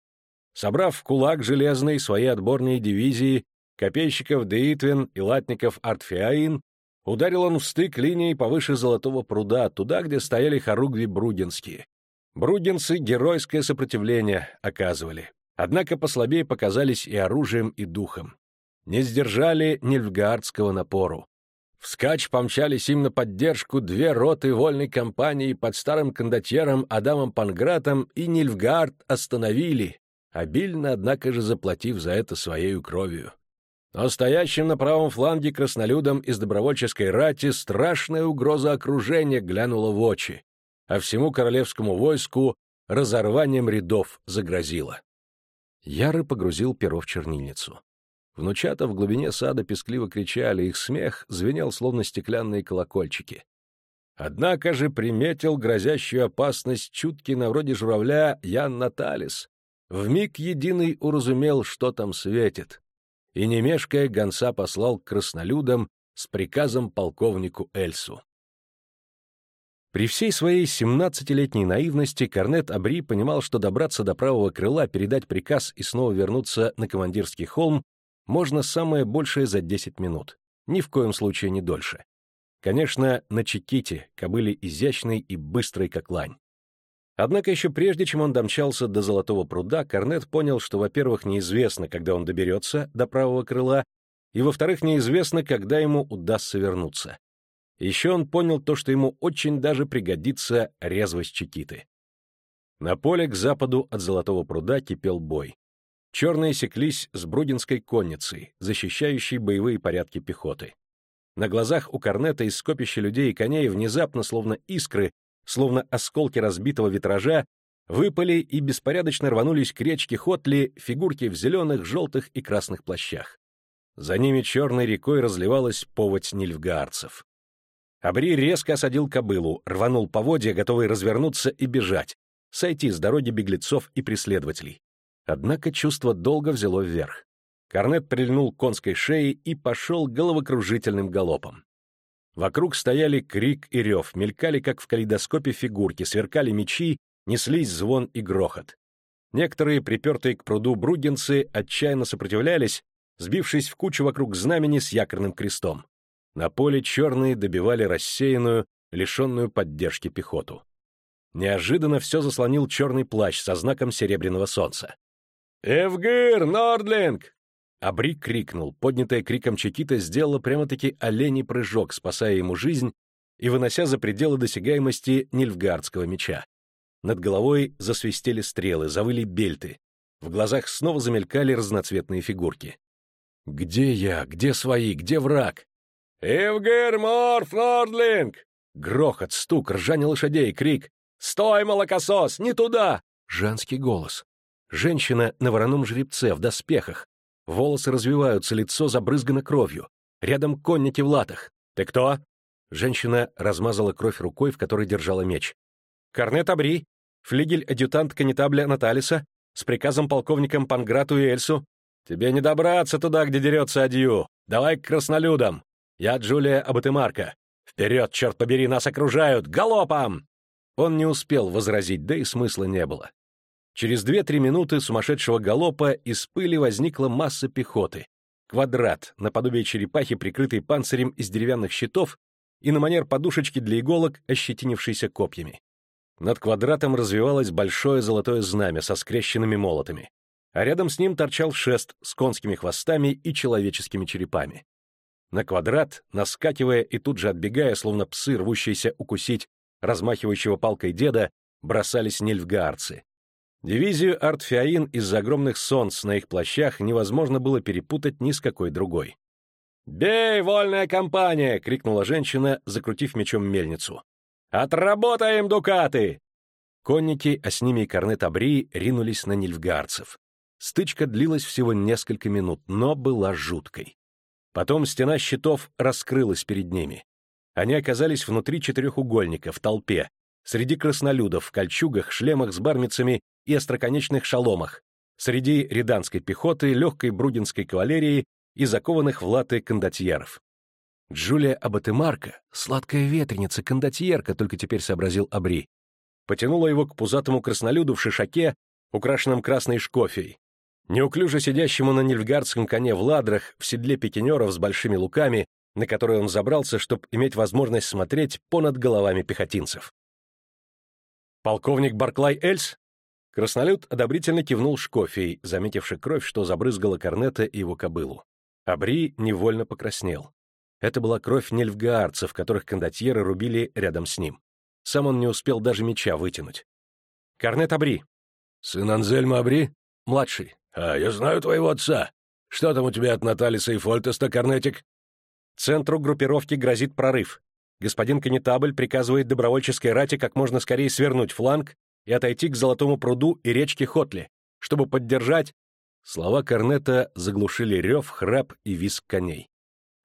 Собрав в кулак железный свои отборные дивизии, копейщиков Деитвен и латников Артфиаин, ударил он в стык линией повыше Золотого пруда, туда, где стояли хоругви Бругинские. Бругинцы геройское сопротивление оказывали. Однако послабее показались и оружием, и духом. Не сдержали нильфгаардского напору. Вскач помчались им на поддержку две роты вольной компании под старым кондотьером Адамом Пангратом, и Нильфгаард остановили, обильно, однако же, заплатив за это своей кровью. Но стоящим на правом фланге краснолюдам из добровольческой рати страшная угроза окружения глянула в очи, а всему королевскому войску разорванием рядов загрозила. Яры погрузил перо в чернильницу. Внучата в глубине сада пескливо кричали, их смех звенел, словно стеклянные колокольчики. Однако же приметил грозящую опасность чуткий на вроде журавля Ян Наталис. Вмиг единый уразумел, что там светит. И, не мешкая, гонца послал к краснолюдам с приказом полковнику Эльсу. При всей своей семнадцатилетней наивности Корнет Абри понимал, что добраться до правого крыла, передать приказ и снова вернуться на командирский холм можно самое большее за десять минут. Ни в коем случае не дольше. Конечно, на Чиките, кобыле изящной и быстрой, как лань. Однако еще прежде, чем он домчался до Золотого пруда, Корнет понял, что, во-первых, неизвестно, когда он доберется до правого крыла, и, во-вторых, неизвестно, когда ему удастся вернуться. Еще он понял то, что ему очень даже пригодится резвость Чекиты. На поле к западу от Золотого пруда кипел бой. Черные секлись с брудинской конницей, защищающей боевые порядки пехоты. На глазах у Корнета из скопища людей и коней внезапно, словно искры, словно осколки разбитого витража, выпали и беспорядочно рванулись к речке Хотли фигурки в зеленых, желтых и красных плащах. За ними черной рекой разливалась поводь нильфгаарцев. Абри резко осадил кобылу, рванул поводья, готовый развернуться и бежать, сойти с дороги беглецов и преследователей. Однако чувство долго взяло вверх. Корнет прильнул к конской шее и пошел головокружительным галопом. Вокруг стояли крик и рев, мелькали, как в калейдоскопе, фигурки, сверкали мечи, неслись звон и грохот. Некоторые, припертые к пруду бругенцы, отчаянно сопротивлялись, сбившись в кучу вокруг знамени с якорным крестом. На поле черные добивали рассеянную, лишенную поддержки пехоту. Неожиданно все заслонил черный плащ со знаком серебряного солнца. «Эвгир, Нордлинг!» Абри крикнул. Поднятая криком Чекита сделала прямо-таки оленей прыжок, спасая ему жизнь и вынося за пределы досягаемости нильфгардского меча. Над головой засвистели стрелы, завыли бельты. В глазах снова замелькали разноцветные фигурки. «Где я? Где свои? Где враг?» «Ивгер Морф Нордлинг!» Грохот, стук, ржание лошадей, крик. «Стой, молокосос! Не туда!» Женский голос. Женщина на вороном жеребце, в доспехах. Волосы развиваются, лицо забрызгано кровью. Рядом конники в латах. «Ты кто?» Женщина размазала кровь рукой, в которой держала меч. «Корнет Абри, флигель-адъютант канетабля Наталиса, с приказом полковникам Панграту и Эльсу. Тебе не добраться туда, где дерется Адью. Давай к краснолюдам. Я Джулия Абатемарка. Вперед, черт побери, нас окружают! Галопом!» Он не успел возразить, да и смысла не было. Через две-три минуты сумасшедшего галопа из пыли возникла масса пехоты. Квадрат, наподобие черепахи, прикрытый панцирем из деревянных щитов, и на манер подушечки для иголок, ощетинившийся копьями. Над квадратом развивалось большое золотое знамя со скрещенными молотами, а рядом с ним торчал шест с конскими хвостами и человеческими черепами. На квадрат, наскакивая и тут же отбегая, словно псы, рвущиеся укусить размахивающего палкой деда, бросались нильфгаарцы. Дивизию Артфиаин из-за огромных солнц на их плащах невозможно было перепутать ни с какой другой. «Бей, вольная компания!» — крикнула женщина, закрутив мечом мельницу. «Отработаем дукаты!» Конники, а с ними и корнет Абри, ринулись на нильфгаарцев. Стычка длилась всего несколько минут, но была жуткой. Потом стена щитов раскрылась перед ними. Они оказались внутри четырехугольника, в толпе, среди краснолюдов в кольчугах, шлемах с бармицами и остроконечных шаломах, среди риданской пехоты, легкой брудинской кавалерии и закованных в латы кондотьеров. Джулия Абатемарка, сладкая ветреница, кондотьерка, только теперь сообразил Абри, потянула его к пузатому краснолюду в шишаке, украшенном красной шкофей, неуклюже сидящему на нильфгардском коне в ладрах, в седле пикинеров с большими луками, на которые он забрался, чтобы иметь возможность смотреть понад головами пехотинцев. «Полковник Барклай Эльс?» Краснолюд одобрительно кивнул Шкофей, заметивший кровь, что забрызгала корнета и его кобылу. Абри невольно покраснел. Это была кровь нельфгаарцев, которых кондотьеры рубили рядом с ним. Сам он не успел даже меча вытянуть. «Корнет Абри». «Сын Анзельма Абри?» «Младший». «А, я знаю твоего отца. Что там у тебя от Наталиса и Фольтеста, Корнетик?» Центру группировки грозит прорыв. Господин Канетабль приказывает добровольческой рати как можно скорее свернуть фланг и отойти к Золотому пруду и речке Хотли, чтобы поддержать... Слова Корнета заглушили рев, храп и визг коней.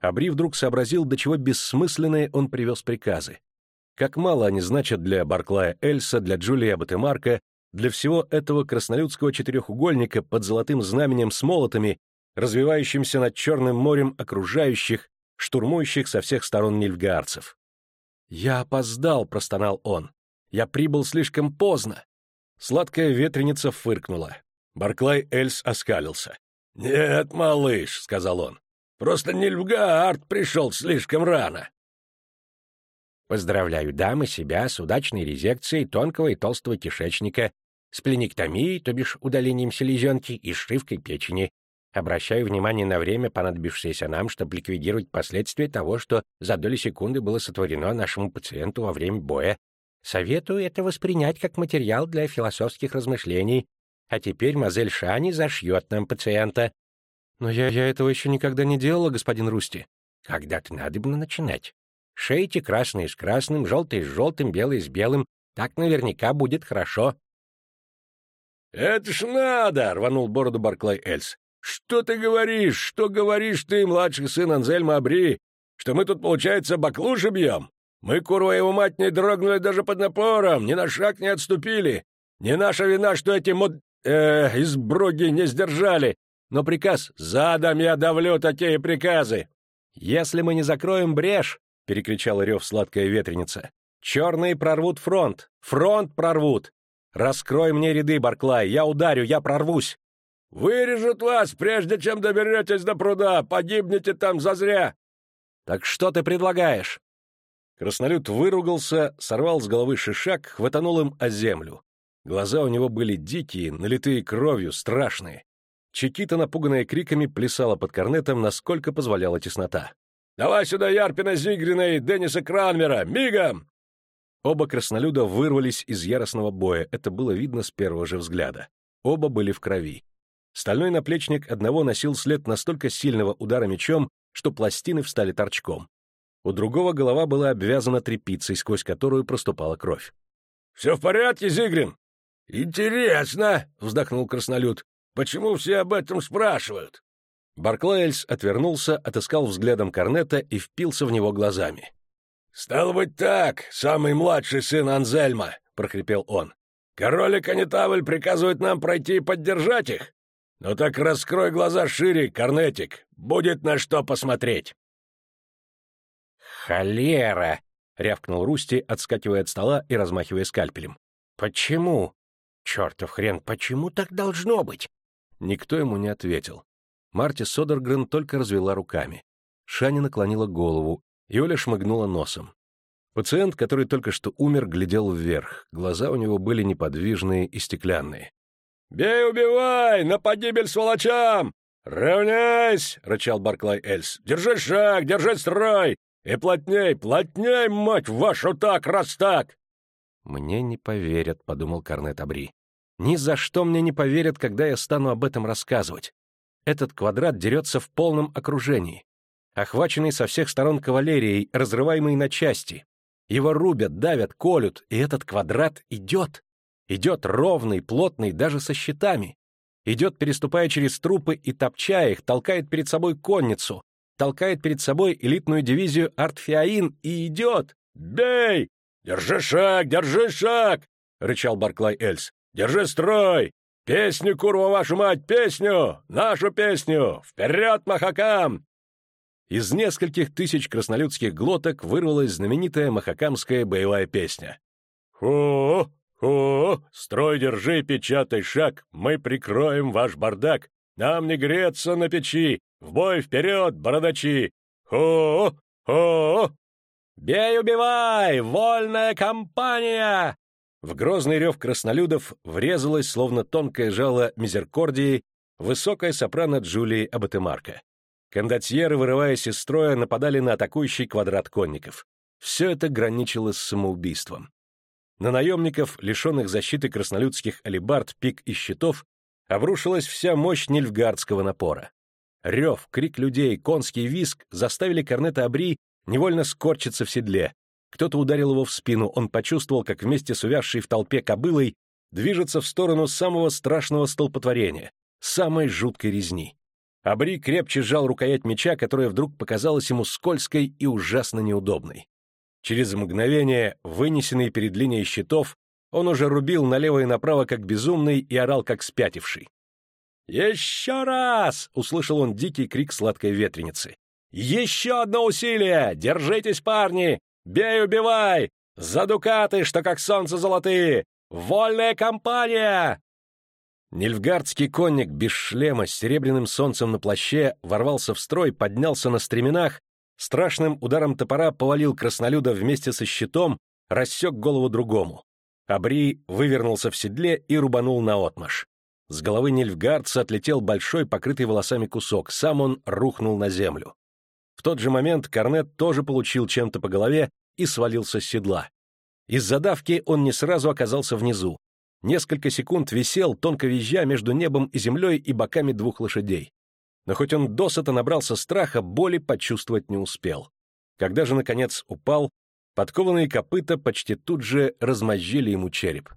Абри вдруг сообразил, до чего бессмысленные он привез приказы. Как мало они значат для Барклая Эльса, для Джулия Батемарка, для всего этого краснолюдского четырехугольника под золотым знаменем с молотами, развивающимся над Черным морем окружающих, штурмующих со всех сторон нильфгаарцев. «Я опоздал», — простонал он. «Я прибыл слишком поздно». Сладкая ветреница фыркнула. Барклай Эльс оскалился. «Нет, малыш», — сказал он. «Просто Нильфгаард пришел слишком рано». «Поздравляю дамы себя с удачной резекцией тонкого и толстого кишечника, с пленектомией, то бишь удалением селезенки и сшивкой печени, Обращаю внимание на время, понадобившееся нам, чтобы ликвидировать последствия того, что за доли секунды было сотворено нашему пациенту во время боя. Советую это воспринять как материал для философских размышлений. А теперь мазель Шани зашьет нам пациента. Но я, я этого еще никогда не делала, господин Русти. Когда-то надо было начинать. Шейте красный с красным, желтый с желтым, белый с белым. Так наверняка будет хорошо. — Это ж надо! — рванул бороду Барклай Эльс. «Что ты говоришь? Что говоришь ты, младший сын Анзельма Абри? Что мы тут, получается, баклуши бьем? Мы, курва его мать, не дрогнули даже под напором, ни на шаг не отступили. Не наша вина, что эти мод... э изброги не сдержали. Но приказ «Задом я давлю такие приказы!» «Если мы не закроем брешь», — перекричала рев сладкая ветреница, «черные прорвут фронт! Фронт прорвут! Раскрой мне ряды, Барклай, я ударю, я прорвусь! Вырежут вас, прежде чем доберетесь до пруда, погибнете там зазря!» «Так что ты предлагаешь?» Краснолюд выругался, сорвал с головы шишак, хватанул им о землю. Глаза у него были дикие, налитые кровью, страшные. Чекита, напуганная криками, плясала под корнетом, насколько позволяла теснота. «Давай сюда Ярпина Зигрина и Денниса Кранмера! Мигом!» Оба краснолюда вырвались из яростного боя, это было видно с первого же взгляда. Оба были в крови. Стальной наплечник одного носил след настолько сильного удара мечом, что пластины встали торчком. У другого голова была обвязана тряпицей, сквозь которую проступала кровь. — Все в порядке, Зигрин? — Интересно, — вздохнул краснолюд. — Почему все об этом спрашивают? Барклайльс отвернулся, отыскал взглядом корнета и впился в него глазами. — Стало быть так, самый младший сын Анзельма, — прохрипел он. — Король и Канетавль приказывают нам пройти и поддержать их? «Ну так раскрой глаза шире, Корнетик, будет на что посмотреть!» «Холера!» — рявкнул Русти, отскакивая от стола и размахивая скальпелем. «Почему? Чертов хрен, почему так должно быть?» Никто ему не ответил. Марти Содергрен только развела руками. Шани наклонила голову, Юля шмыгнула носом. Пациент, который только что умер, глядел вверх. Глаза у него были неподвижные и стеклянные. «Бей, убивай! На погибель сволочам! Равняйсь!» — рычал Барклай Эльс. «Держи шаг, держи строй! И плотней, плотней, мать вашу, так, раз так!» «Мне не поверят», — подумал Корнет Абри. «Ни за что мне не поверят, когда я стану об этом рассказывать. Этот квадрат дерется в полном окружении, охваченный со всех сторон кавалерией, разрываемый на части. Его рубят, давят, колют, и этот квадрат идет. Идет ровный, плотный, даже со щитами. Идет, переступая через трупы и топча их, толкает перед собой конницу, толкает перед собой элитную дивизию Артфиаин и идет. «Бей! «Держи шаг, держи шаг!» — рычал Барклай Эльс. «Держи строй! Песню, курва вашу мать, песню! Нашу песню! Вперед, махакам!» Из нескольких тысяч краснолюдских глоток вырвалась знаменитая махакамская боевая песня. «Хо! Хо! Строй, держи, печатай шаг! Мы прикроем ваш бардак! Нам не греться на печи! В бой вперед, бородачи! Хо! Хо!» «Бей, убивай! Вольная компания!» В грозный рев краснолюдов врезалась, словно тонкое жало мизеркордии, высокая сопрано Джулии Абатемарка. Кондотьеры, вырываясь из строя, нападали на атакующий квадрат конников. Все это граничило с самоубийством. На наемников, лишенных защиты краснолюдских алибард, пик и щитов, обрушилась вся мощь нильфгардского напора. Рев, крик людей, конский виск заставили корнета Абри невольно скорчиться в седле, кто-то ударил его в спину, он почувствовал, как вместе с увязшей в толпе кобылой движется в сторону самого страшного столпотворения, самой жуткой резни. Абри крепче сжал рукоять меча, которая вдруг показалась ему скользкой и ужасно неудобной. Через мгновение, вынесенный перед линией щитов, он уже рубил налево и направо как безумный и орал как спятивший. «Еще раз!» — услышал он дикий крик сладкой ветреницы. «Еще одно усилие! Держитесь, парни! Бей, убивай! За дукаты, что как солнце золотые! Вольная компания!» Нильфгардский конник без шлема с серебряным солнцем на плаще ворвался в строй, поднялся на стременах, страшным ударом топора повалил краснолюда вместе со щитом, рассек голову другому. Абри вывернулся в седле и рубанул наотмашь. С головы Нильфгардца отлетел большой, покрытый волосами кусок, сам он рухнул на землю. В тот же момент Корнет тоже получил чем-то по голове и свалился с седла. Из-за давки он не сразу оказался внизу. Несколько секунд висел, тонко визжа между небом и землей и боками двух лошадей. Но хоть он досыта набрался страха, боли почувствовать не успел. Когда же, наконец, упал, подкованные копыта почти тут же размозжили ему череп.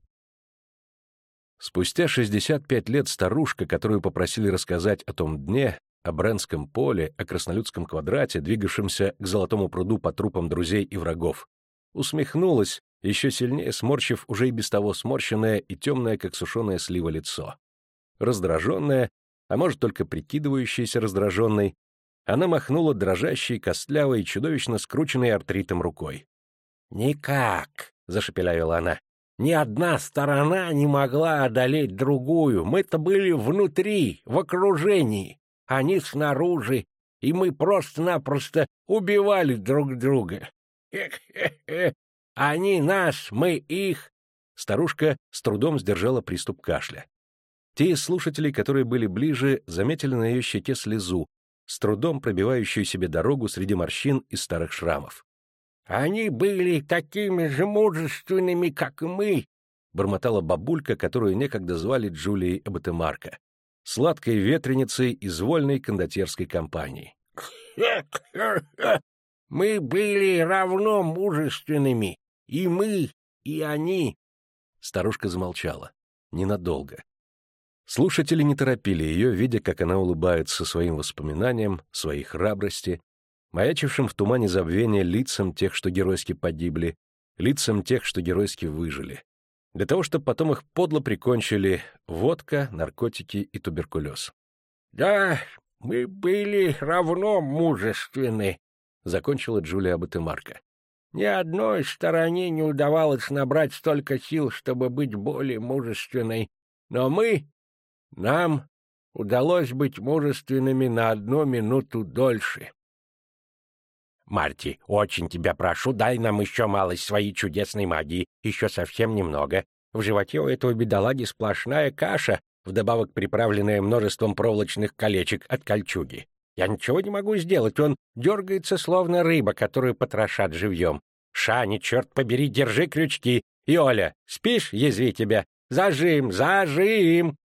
Спустя 65 лет старушка, которую попросили рассказать о том дне, о Бренском поле, о Краснолюдском квадрате, двигавшемся к Золотому пруду по трупам друзей и врагов, усмехнулась, еще сильнее сморщив уже и без того сморщенное и темное, как сушеное слива, лицо. Раздраженная, а может только прикидывающаяся раздраженной, она махнула дрожащей, костлявой, чудовищно скрученной артритом рукой. «Никак!» — зашепелявила она. «Ни одна сторона не могла одолеть другую. Мы-то были внутри, в окружении они снаружи, и мы просто-напросто убивали друг друга. <laughs> Они нас, мы их!» Старушка с трудом сдержала приступ кашля. Те из слушателей, которые были ближе, заметили на ее щеке слезу, с трудом пробивающую себе дорогу среди морщин и старых шрамов. «Они были такими же мужественными, как и мы», — бормотала бабулька, которую некогда звали Джулией Абатемарко сладкой ветреницей из вольной кондотерской компании. <laughs> «Мы были равно мужественными, и мы, и они!» Старушка замолчала. Ненадолго. Слушатели не торопили ее, видя, как она улыбается своим воспоминаниям, своей храбрости, маячившим в тумане забвения лицам тех, что геройски погибли, лицам тех, что геройски выжили для того, чтобы потом их подло прикончили водка, наркотики и туберкулез. — Да, мы были равно мужественны, — закончила Джулия Батымарка. — Ни одной стороне не удавалось набрать столько сил, чтобы быть более мужественной. Но мы, нам удалось быть мужественными на одну минуту дольше. Марти, очень тебя прошу, дай нам еще малость своей чудесной магии, еще совсем немного. В животе у этого бедолаги сплошная каша, вдобавок приправленная множеством проволочных колечек от кольчуги. Я ничего не могу сделать, он дергается, словно рыба, которую потрошат живьем. Шани, черт побери, держи крючки. И Оля, спишь, язви тебя? Зажим, зажим!»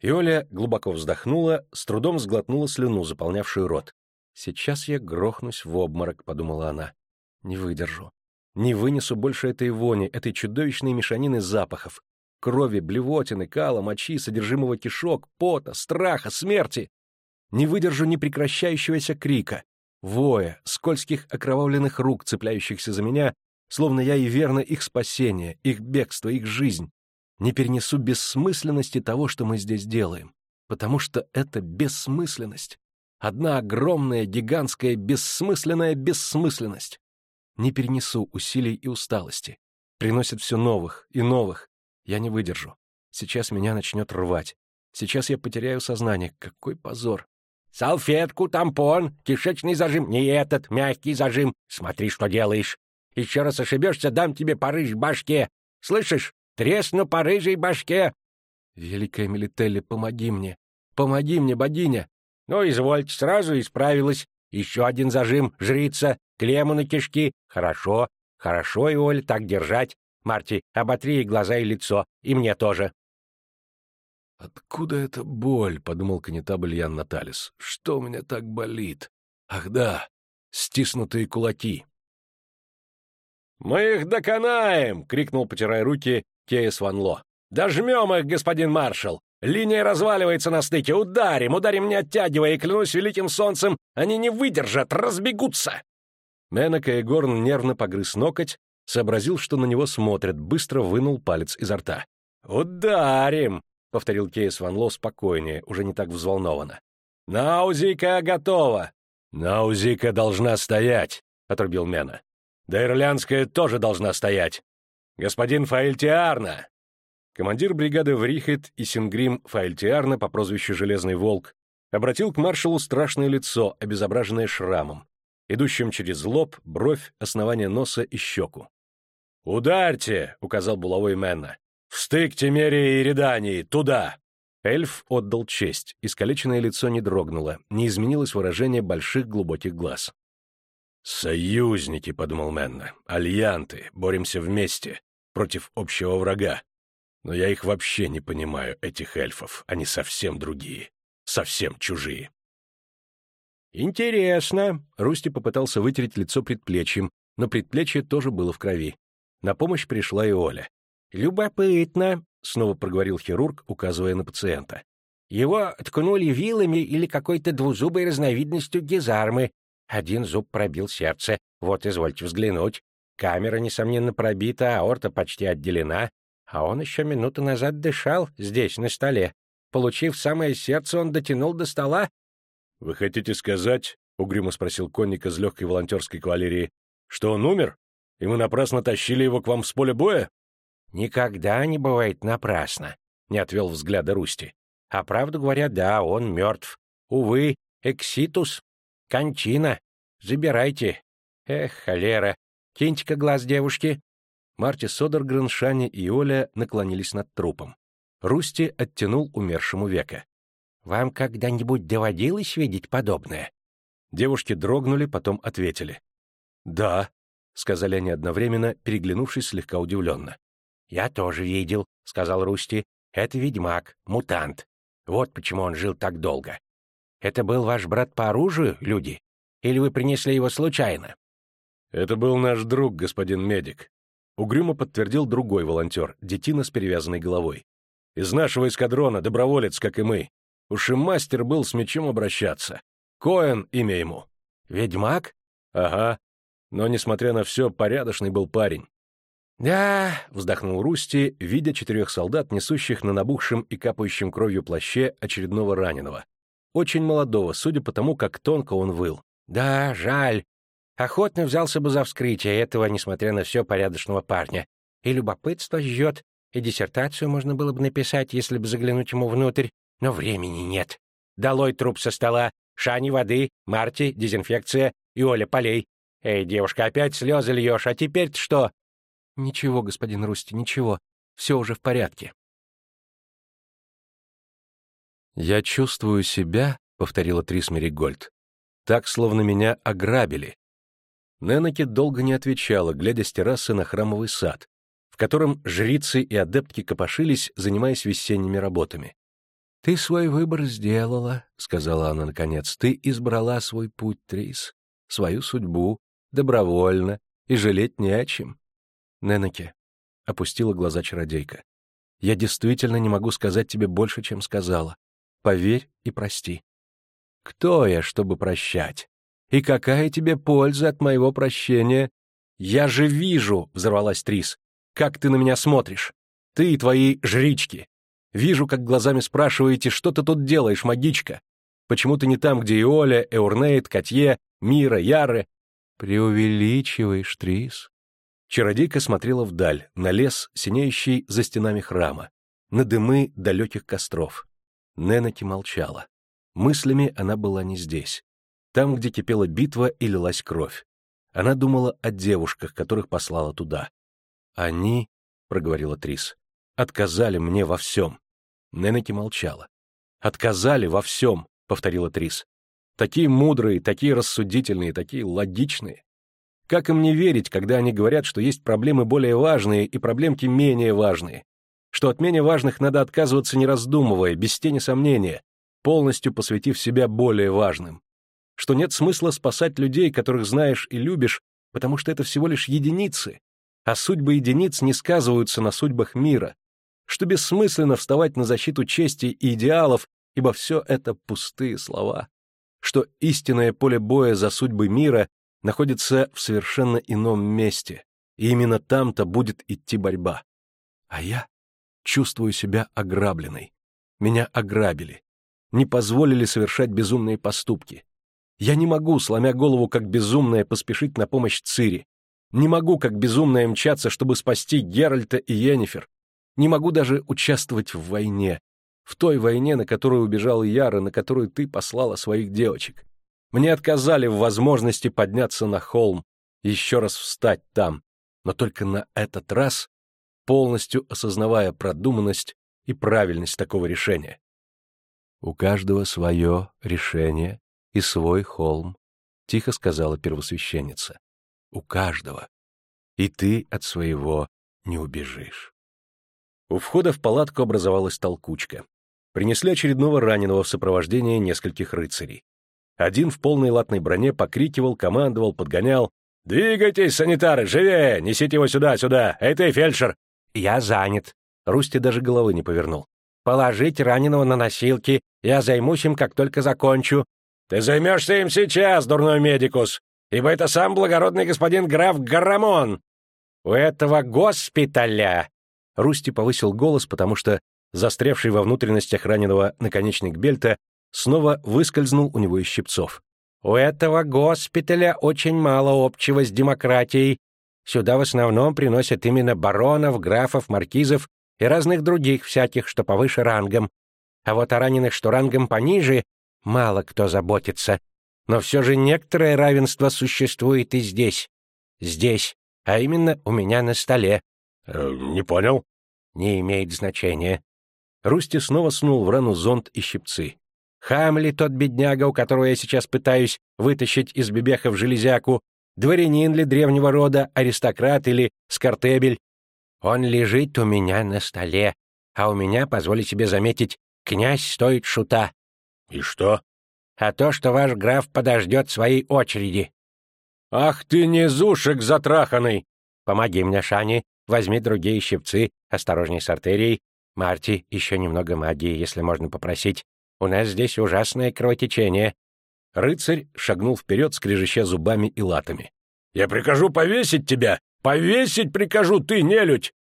И Оля глубоко вздохнула, с трудом сглотнула слюну, заполнявшую рот. «Сейчас я грохнусь в обморок», — подумала она. «Не выдержу. Не вынесу больше этой вони, этой чудовищной мешанины запахов. Крови, блевотины, кала, мочи, содержимого кишок, пота, страха, смерти. Не выдержу непрекращающегося крика, воя, скользких окровавленных рук, цепляющихся за меня, словно я и верно их спасение, их бегство, их жизнь. Не перенесу бессмысленности того, что мы здесь делаем, потому что это бессмысленность. Одна огромная, гигантская, бессмысленная бессмысленность. Не перенесу усилий и усталости. Приносят все новых и новых. Я не выдержу. Сейчас меня начнет рвать. Сейчас я потеряю сознание. Какой позор. Салфетку, тампон, кишечный зажим. Не этот, мягкий зажим. Смотри, что делаешь. Еще раз ошибешься, дам тебе по рыжей башке. Слышишь? Тресну по рыжей башке. Великая Мелителли, помоги мне. Помоги мне, богиня. Ну, извольте, сразу исправилась. Еще один зажим, жрица, клемму на кишки. Хорошо, хорошо, Иоль, так держать. Марти, оботри ей глаза и лицо, и мне тоже. «Откуда эта боль?» — подумал конетабль Ян Наталис. «Что у меня так болит? Ах да, стиснутые кулаки!» «Мы их доконаем!» — крикнул, потирая руки, Кейс Ван Ло. «Дожмем их, господин маршал! Линия разваливается на стыке. Ударим, ударим, не оттягивая, и клянусь великим солнцем, они не выдержат, разбегутся!» Менек и Горн нервно погрыз ноготь, сообразил, что на него смотрят, быстро вынул палец изо рта. «Ударим!» — повторил Кейс Ван Ло спокойнее, уже не так взволнованно. «Наузика готова!» «Наузика должна стоять!» — отрубил Мена. «Да Ирлянская тоже должна стоять! Господин Фаэльтиарна!» Командир бригады Врихет и Сингрим Фаэльтиарна по прозвищу Железный Волк обратил к маршалу страшное лицо, обезображенное шрамом, идущим через лоб, бровь, основание носа и щеку. «Ударьте!» — указал булавой Мэнна. «В стык Темерии и Редании! Туда!» Эльф отдал честь, искалеченное лицо не дрогнуло, не изменилось выражение больших глубоких глаз. «Союзники», — подумал Мэнна, — «альянты, боремся вместе, против общего врага. Но я их вообще не понимаю, этих эльфов. Они совсем другие. Совсем чужие. «Интересно!» — Русти попытался вытереть лицо предплечьем, но предплечье тоже было в крови. На помощь пришла и Оля. «Любопытно!» — снова проговорил хирург, указывая на пациента. «Его ткнули вилами или какой-то двузубой разновидностью гизармы. Один зуб пробил сердце. Вот, извольте взглянуть. Камера, несомненно, пробита, аорта почти отделена, а он еще минуту назад дышал здесь, на столе. Получив самое сердце, он дотянул до стола. — Вы хотите сказать, — угрюмо спросил конник из легкой волонтерской кавалерии, — что он умер? И мы напрасно тащили его к вам с поля боя? — Никогда не бывает напрасно, — не отвел взгляда Русти. — А правду говоря, да, он мертв. Увы, экситус, кончина. Забирайте. Эх, холера. Киньте-ка глаз девушки. Марти Содергрен, Шани и Оля наклонились над трупом. Русти оттянул умершему века. «Вам когда-нибудь доводилось видеть подобное?» Девушки дрогнули, потом ответили. «Да», — сказали они одновременно, переглянувшись слегка удивленно. «Я тоже видел», — сказал Русти. «Это ведьмак, мутант. Вот почему он жил так долго. Это был ваш брат по оружию, люди? Или вы принесли его случайно?» «Это был наш друг, господин медик», Угрюмо подтвердил другой волонтер, детина с перевязанной головой. «Из нашего эскадрона, доброволец, как и мы. Уж и мастер был с мечом обращаться. Коэн имя ему». «Ведьмак?» «Ага. Но, несмотря на все, порядочный был парень». «Да», — вздохнул Русти, видя четырех солдат, несущих на набухшем и капающем кровью плаще очередного раненого. Очень молодого, судя по тому, как тонко он выл. «Да, жаль. Охотно взялся бы за вскрытие этого, несмотря на все, порядочного парня. И любопытство жжет, и диссертацию можно было бы написать, если бы заглянуть ему внутрь, но времени нет. Долой труп со стола, Шани воды, Марти, дезинфекция и Оля полей. Эй, девушка, опять слезы льешь, а теперь что? Ничего, господин Русти, ничего. Все уже в порядке. «Я чувствую себя», — повторила Трисмери Гольд, — «так, словно меня ограбили, Ненеке долго не отвечала, глядя с террасы на храмовый сад, в котором жрицы и адептки копошились, занимаясь весенними работами. «Ты свой выбор сделала», — сказала она наконец. «Ты избрала свой путь, Трис, свою судьбу, добровольно, и жалеть не о чем». «Ненеке», — опустила глаза чародейка, — «я действительно не могу сказать тебе больше, чем сказала. Поверь и прости». «Кто я, чтобы прощать?» И какая тебе польза от моего прощения? «Я же вижу!» — взорвалась Трис. «Как ты на меня смотришь? Ты и твои жрички. Вижу, как глазами спрашиваете, что ты тут делаешь, магичка? Почему ты не там, где Иоля, Эурнейт, Котье, Мира, Яры?» «Преувеличиваешь, Трис». Чародейка смотрела вдаль, на лес, синеющий за стенами храма, на дымы далеких костров. Ненеки молчала. Мыслями она была не здесь. Там, где кипела битва и лилась кровь. Она думала о девушках, которых послала туда. «Они», — проговорила Трис, — «отказали мне во всем». Ненеки молчала. «Отказали во всем», — повторила Трис. «Такие мудрые, такие рассудительные, такие логичные. Как им не верить, когда они говорят, что есть проблемы более важные и проблемки менее важные? Что от менее важных надо отказываться не раздумывая, без тени сомнения, полностью посвятив себя более важным? Что нет смысла спасать людей, которых знаешь и любишь, потому что это всего лишь единицы, а судьбы единиц не сказываются на судьбах мира, что бессмысленно вставать на защиту чести и идеалов, ибо все это пустые слова, что истинное поле боя за судьбы мира находится в совершенно ином месте, и именно там-то будет идти борьба. А я чувствую себя ограбленной. Меня ограбили, не позволили совершать безумные поступки. Я не могу, сломя голову как безумная, поспешить на помощь Цири. Не могу, как безумная, мчаться, чтобы спасти Геральта и Йеннифер. Не могу даже участвовать в войне. В той войне, на которую убежал Яра, на которую ты послала своих девочек. Мне отказали в возможности подняться на холм, еще раз встать там, но только на этот раз, полностью осознавая продуманность и правильность такого решения. У каждого свое решение, и свой холм, — тихо сказала первосвященница. — У каждого. И ты от своего не убежишь. У входа в палатку образовалась толкучка. Принесли очередного раненого в сопровождении нескольких рыцарей. Один в полной латной броне покрикивал, командовал, подгонял. «Двигайтесь, санитары, живее! Несите его сюда, сюда! Эй ты, фельдшер!» «Я занят!» Русти даже головы не повернул. «Положить раненого на носилки, я займусь им, как только закончу. Ты займешься им сейчас, дурной медикус, ибо это сам благородный господин граф Гарамон. У этого госпиталя...» Русти повысил голос, потому что застрявший во внутренностях раненого наконечник бельта снова выскользнул у него из щипцов. «У этого госпиталя очень мало общего с демократией. Сюда в основном приносят именно баронов, графов, маркизов и разных других всяких, что повыше рангом. А вот о раненых, что рангом пониже, мало кто заботится. Но все же некоторое равенство существует и здесь. Здесь, а именно у меня на столе. Э, «Не понял?» «Не имеет значения». Русти снова снул в рану зонт и щипцы. Хамли, тот бедняга, у которого я сейчас пытаюсь вытащить из бебеха в железяку, дворянин ли древнего рода, аристократ или скортебель. Он лежит у меня на столе, а у меня, позволю себе заметить, князь стоит шута. «И что?» «А то, что ваш граф подождет своей очереди». «Ах ты, низушек затраханный!» «Помоги мне, Шани, возьми другие щипцы, осторожней с артерией. Марти, еще немного магии, если можно попросить. У нас здесь ужасное кровотечение». Рыцарь шагнул вперед, скрежеща зубами и латами. «Я прикажу повесить тебя! Повесить прикажу, ты, нелюдь!»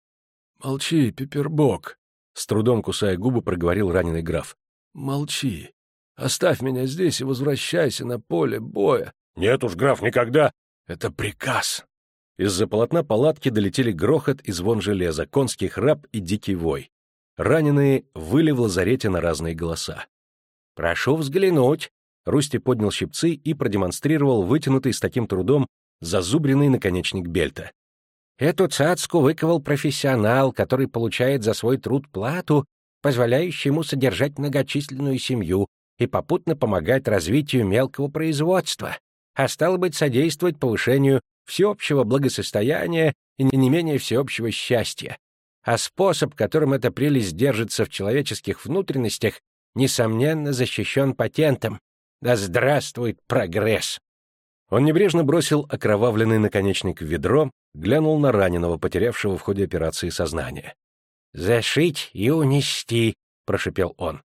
«Молчи, Пепербок!» — с трудом кусая губы, проговорил раненый граф. «Молчи. Оставь меня здесь и возвращайся на поле боя. Нет уж, граф, никогда. Это приказ. Из-за полотна палатки долетели грохот и звон железа, конский храп и дикий вой. Раненые выли в лазарете на разные голоса. «Прошу взглянуть!» Русти поднял щипцы и продемонстрировал вытянутый с таким трудом зазубренный наконечник бельта. Эту цацку выковал профессионал, который получает за свой труд плату, позволяющую ему содержать многочисленную семью, и попутно помогать развитию мелкого производства, а стало быть, содействовать повышению всеобщего благосостояния и не менее всеобщего счастья. А способ, которым эта прелесть держится в человеческих внутренностях, несомненно защищен патентом. Да здравствует прогресс! Он небрежно бросил окровавленный наконечник в ведро, глянул на раненого, потерявшего в ходе операции сознание. «Зашить и унести», — прошепел он.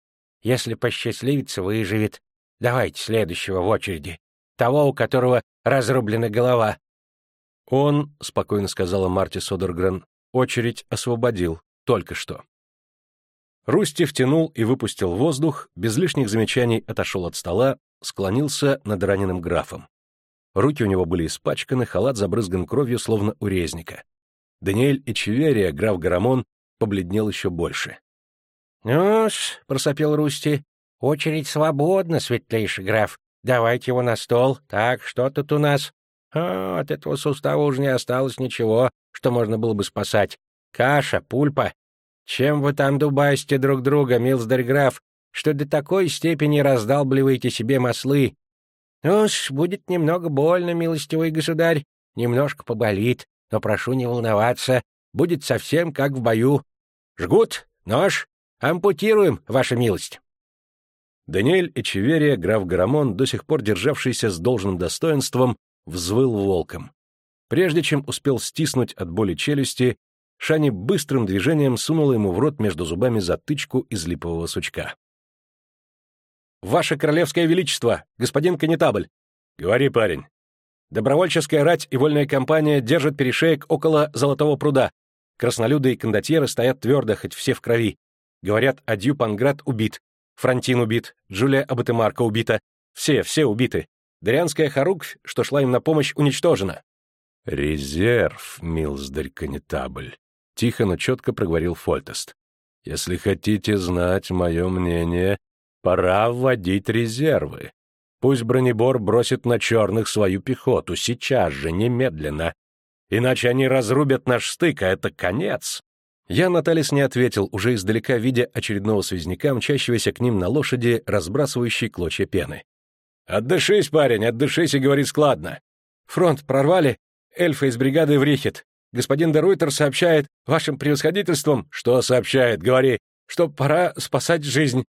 Если посчастливится, выживет. Давайте следующего в очереди. Того, у которого разрублена голова. Он, — спокойно сказала Марти Содергрен, — очередь освободил, только что. Русти втянул и выпустил воздух, без лишних замечаний отошел от стола, склонился над раненым графом. Руки у него были испачканы, халат забрызган кровью, словно у резника. Даниэль Эчеверия, граф Гарамон, побледнел еще больше. — Ну-с, — просопел Русти, — очередь свободна, светлейший граф. Давайте его на стол. Так, что тут у нас? О, от этого сустава уже не осталось ничего, что можно было бы спасать. Каша, пульпа. Чем вы там дубасите друг друга, милздарь граф, что до такой степени раздалбливаете себе маслы? Уж, будет немного больно, милостивый государь, немножко поболит, но прошу не волноваться, будет совсем как в бою. Жгут, нож, ампутируем, ваша милость. Даниэль Эчеверия, граф Гарамон, до сих пор державшийся с должным достоинством, взвыл волком. Прежде чем успел стиснуть от боли челюсти, Шани быстрым движением сунула ему в рот между зубами затычку из липового сучка. «Ваше королевское величество, господин Канетабль!» «Говори, парень!» «Добровольческая рать и вольная компания держат перешеек около Золотого пруда. Краснолюды и кондотьеры стоят твердо, хоть все в крови. Говорят, Адью Панград убит, Франтин убит, Джулия Абатемарка убита. Все, все убиты. Дарианская Харуквь, что шла им на помощь, уничтожена. «Резерв, милздарь конетабль», — тихо, но четко проговорил Фольтест. «Если хотите знать мое мнение, пора вводить резервы. Пусть бронебор бросит на черных свою пехоту, сейчас же, немедленно. Иначе они разрубят наш стык, а это конец». Я Наталис не ответил, уже издалека видя очередного связняка, мчащегося к ним на лошади, разбрасывающей клочья пены. «Отдышись, парень, отдышись и говори складно». «Фронт прорвали? Эльфа из бригады в Рихет. Господин Деруйтер сообщает вашим превосходительством...» «Что сообщает? Говори». «Что пора спасать жизнь».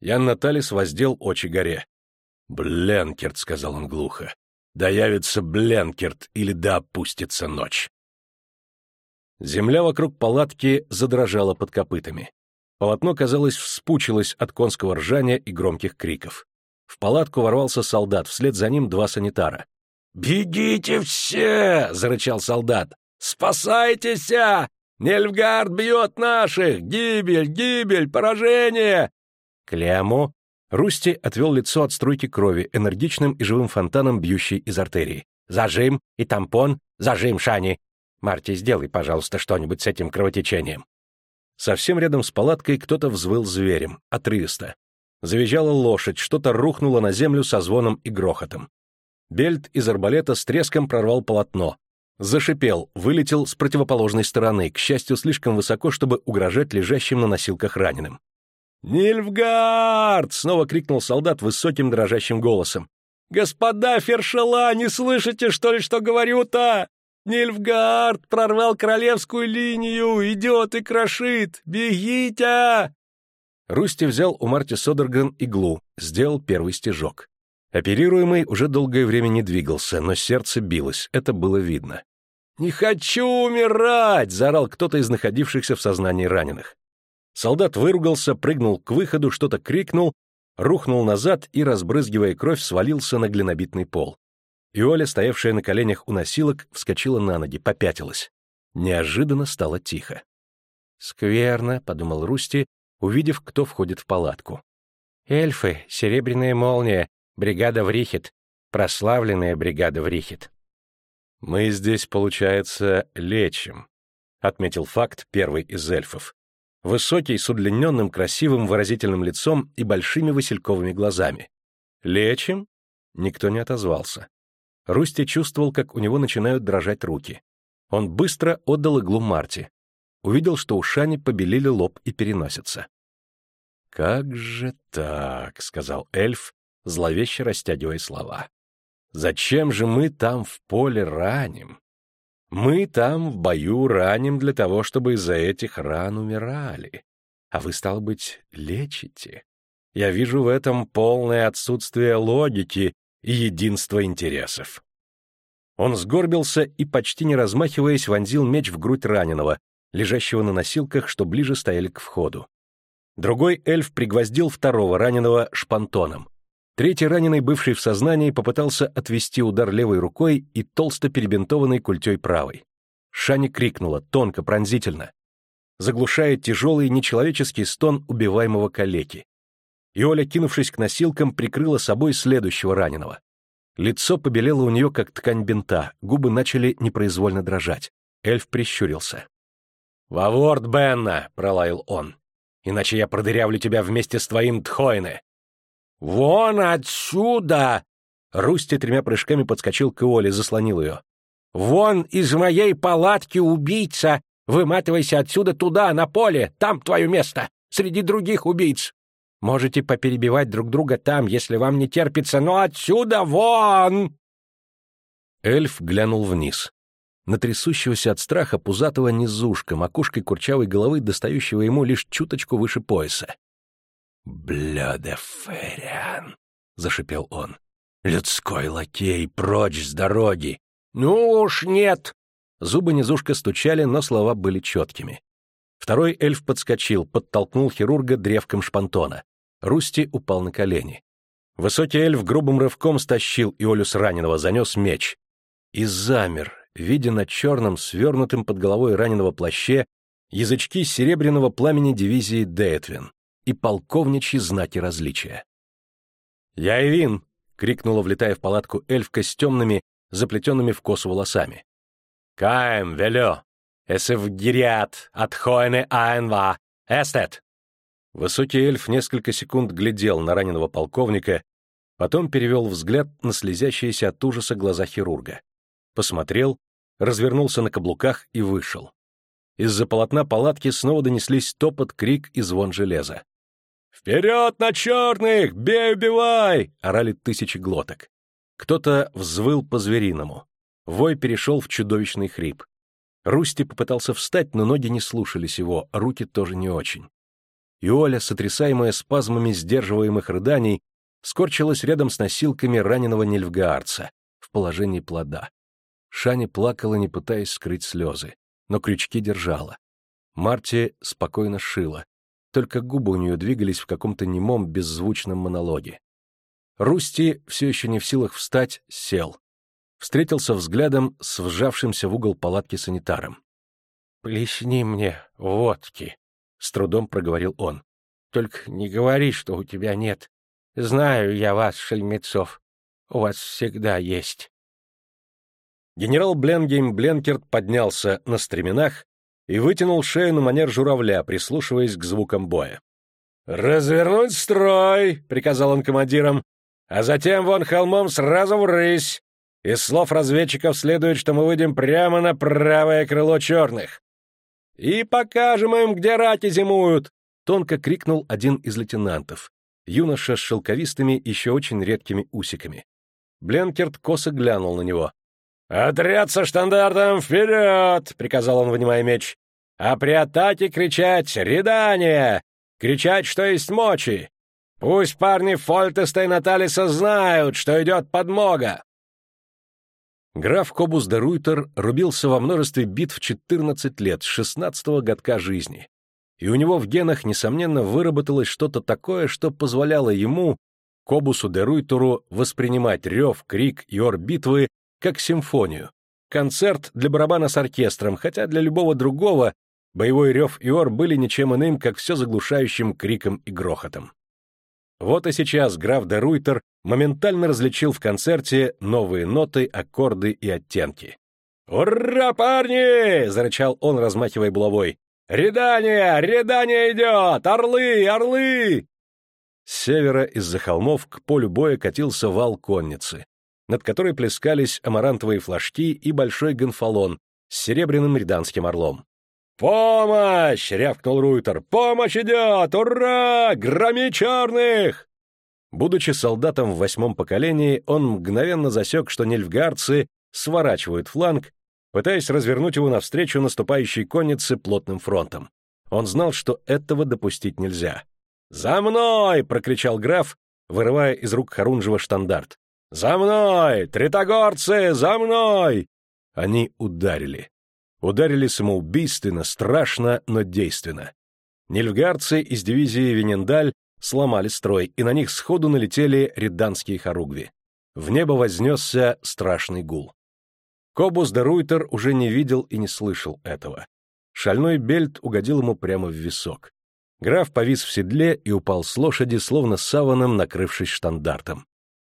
Ян Наталис воздел очи горе. «Бленкерт», — сказал он глухо. «Да явится Бленкерт, или да опустится ночь». Земля вокруг палатки задрожала под копытами. Полотно, казалось, вспучилось от конского ржания и громких криков. В палатку ворвался солдат, вслед за ним два санитара. «Бегите все!» — зарычал солдат. «Спасайтесь! Нельфгард бьет наших! Гибель, гибель, поражение!» Кляму Русти отвел лицо от струйки крови, энергичным и живым фонтаном, бьющей из артерии. «Зажим и тампон! Зажим, Шани! Марти, сделай, пожалуйста, что-нибудь с этим кровотечением!» Совсем рядом с палаткой кто-то взвыл зверем, отрывисто. Завизжала лошадь, что-то рухнуло на землю со звоном и грохотом. Бельт из арбалета с треском прорвал полотно. Зашипел, вылетел с противоположной стороны, к счастью, слишком высоко, чтобы угрожать лежащим на носилках раненым. «Нильфгард!» — снова крикнул солдат высоким дрожащим голосом. «Господа фершела, не слышите, что ли, что говорю-то? Нильфгард прорвал королевскую линию, идет и крошит! Бегите!» Русти взял у Марти Содерган иглу, сделал первый стежок. Оперируемый уже долгое время не двигался, но сердце билось, это было видно. «Не хочу умирать!» — заорал кто-то из находившихся в сознании раненых. Солдат выругался, прыгнул к выходу, что-то крикнул, рухнул назад и, разбрызгивая кровь, свалился на глинобитный пол. И Оля, стоявшая на коленях у носилок, вскочила на ноги, попятилась. Неожиданно стало тихо. «Скверно», — подумал Русти, увидев, кто входит в палатку. «Эльфы, серебряная молния, бригада Врихет, прославленная бригада Врихет». «Мы здесь, получается, лечим», — отметил факт первый из эльфов. Высокий, с удлиненным, красивым, выразительным лицом и большими васильковыми глазами. «Лечим?» Никто не отозвался. Русти чувствовал, как у него начинают дрожать руки. Он быстро отдал иглу Марти увидел, что у Шани побелели лоб и переносятся. «Как же так?» — сказал эльф, зловеще растягивая слова. «Зачем же мы там в поле раним? Мы там в бою раним для того, чтобы из-за этих ран умирали. А вы, стал быть, лечите. Я вижу в этом полное отсутствие логики и единства интересов». Он сгорбился и, почти не размахиваясь, вонзил меч в грудь раненого, лежащего на носилках, что ближе стояли к входу. Другой эльф пригвоздил второго раненого шпантоном. Третий раненый, бывший в сознании, попытался отвести удар левой рукой и толсто перебинтованной культей правой. Шани крикнула, тонко, пронзительно, заглушая тяжелый нечеловеческий стон убиваемого калеки. И Оля, кинувшись к носилкам, прикрыла собой следующего раненого. Лицо побелело у нее, как ткань бинта, губы начали непроизвольно дрожать. Эльф прищурился. «Во ворд, Бенна!» — пролаял он. «Иначе я продырявлю тебя вместе с твоим Тхойне!» «Вон отсюда!» Русти тремя прыжками подскочил к Иоле, заслонил ее. «Вон из моей палатки убийца! Выматывайся отсюда туда, на поле, там твое место, среди других убийц! Можете поперебивать друг друга там, если вам не терпится, но отсюда вон!» Эльф глянул вниз. На трясущегося от страха пузатого низушка, макушкой курчавой головы, достающего ему лишь чуточку выше пояса. «Блёдефериан!» — зашипел он. «Людской лакей, прочь с дороги!» «Ну уж нет!» Зубы низушка стучали, но слова были четкими. Второй эльф подскочил, подтолкнул хирурга древком шпантона. Русти упал на колени. Высокий эльф грубым рывком стащил Иолю с раненого, занес меч. И замер, видя на черном, свернутым под головой раненого плаще, язычки серебряного пламени дивизии Деэтвин и полковничьи знаки различия. «Я Эвин!» — крикнула, влетая в палатку эльфка с темными, заплетенными в косу волосами. «Каем, велё! Эсэвгириат, отхоэне аэнва, эстет!» Высокий эльф несколько секунд глядел на раненого полковника, потом перевел взгляд на слезящиеся от ужаса глаза хирурга. Посмотрел, развернулся на каблуках и вышел. Из-за полотна палатки снова донеслись топот, крик и звон железа. «Вперед на черных! Бей, убивай!» — орали тысячи глоток. Кто-то взвыл по-звериному. Вой перешел в чудовищный хрип. Русти попытался встать, но ноги не слушались его, руки тоже не очень. И Оля, сотрясаемая спазмами сдерживаемых рыданий, скорчилась рядом с носилками раненого нельфгаарца в положении плода. Шани плакала, не пытаясь скрыть слезы, но крючки держала. Марти спокойно шила, только губы у нее двигались в каком-то немом беззвучном монологе. Русти, все еще не в силах встать, сел. Встретился взглядом с вжавшимся в угол палатки санитаром. «Плесни мне водки», — с трудом проговорил он. «Только не говори, что у тебя нет. Знаю я вас, шельмецов. У вас всегда есть». Генерал Бленгейм Бленкерт поднялся на стременах и вытянул шею на манер журавля, прислушиваясь к звукам боя. «Развернуть строй!» — приказал он командирам. «А затем вон холмом сразу в рысь! Из слов разведчиков следует, что мы выйдем прямо на правое крыло черных. И покажем им, где рати зимуют!» — тонко крикнул один из лейтенантов. Юноша с шелковистыми, еще очень редкими усиками. Бленкерт косо глянул на него. «Отряд со штандартом вперед!» — приказал он, вынимая меч. «А при атаке кричать «Редание!» Кричать, что есть мочи! Пусть парни Фольтеста и Наталиса знают, что идет подмога!» Граф Кобус де Руйтер рубился во множестве битв 14 лет, с 16-го годка жизни. И у него в генах, несомненно, выработалось что-то такое, что позволяло ему, Кобусу де Руйтеру, воспринимать рев, крик и ор битвы как симфонию. Концерт для барабана с оркестром, хотя для любого другого боевой рев и ор были ничем иным, как все заглушающим криком и грохотом. Вот и сейчас граф де Руйтер моментально различил в концерте новые ноты, аккорды и оттенки. «Ура, парни!» — зарычал он, размахивая булавой. «Редание! Редание идет! Орлы! Орлы!» С севера из-за холмов к полю боя катился вал конницы над которой плескались амарантовые флажки и большой гонфалон с серебряным риданским орлом. «Помощь!» — рявкнул Руйтер. «Помощь идет! Ура! Громи черных!» Будучи солдатом в восьмом поколении, он мгновенно засек, что нельфгардцы сворачивают фланг, пытаясь развернуть его навстречу наступающей коннице плотным фронтом. Он знал, что этого допустить нельзя. «За мной!» — прокричал граф, вырывая из рук Харунжева штандарт. «За мной! Тритогорцы, за мной!» Они ударили. Ударили самоубийственно, страшно, но действенно. Нильфгарцы из дивизии Венендаль сломали строй, и на них сходу налетели риданские хоругви. В небо вознесся страшный гул. Кобус де Руйтер уже не видел и не слышал этого. Шальной бельт угодил ему прямо в висок. Граф повис в седле и упал с лошади, словно саваном накрывшись штандартом.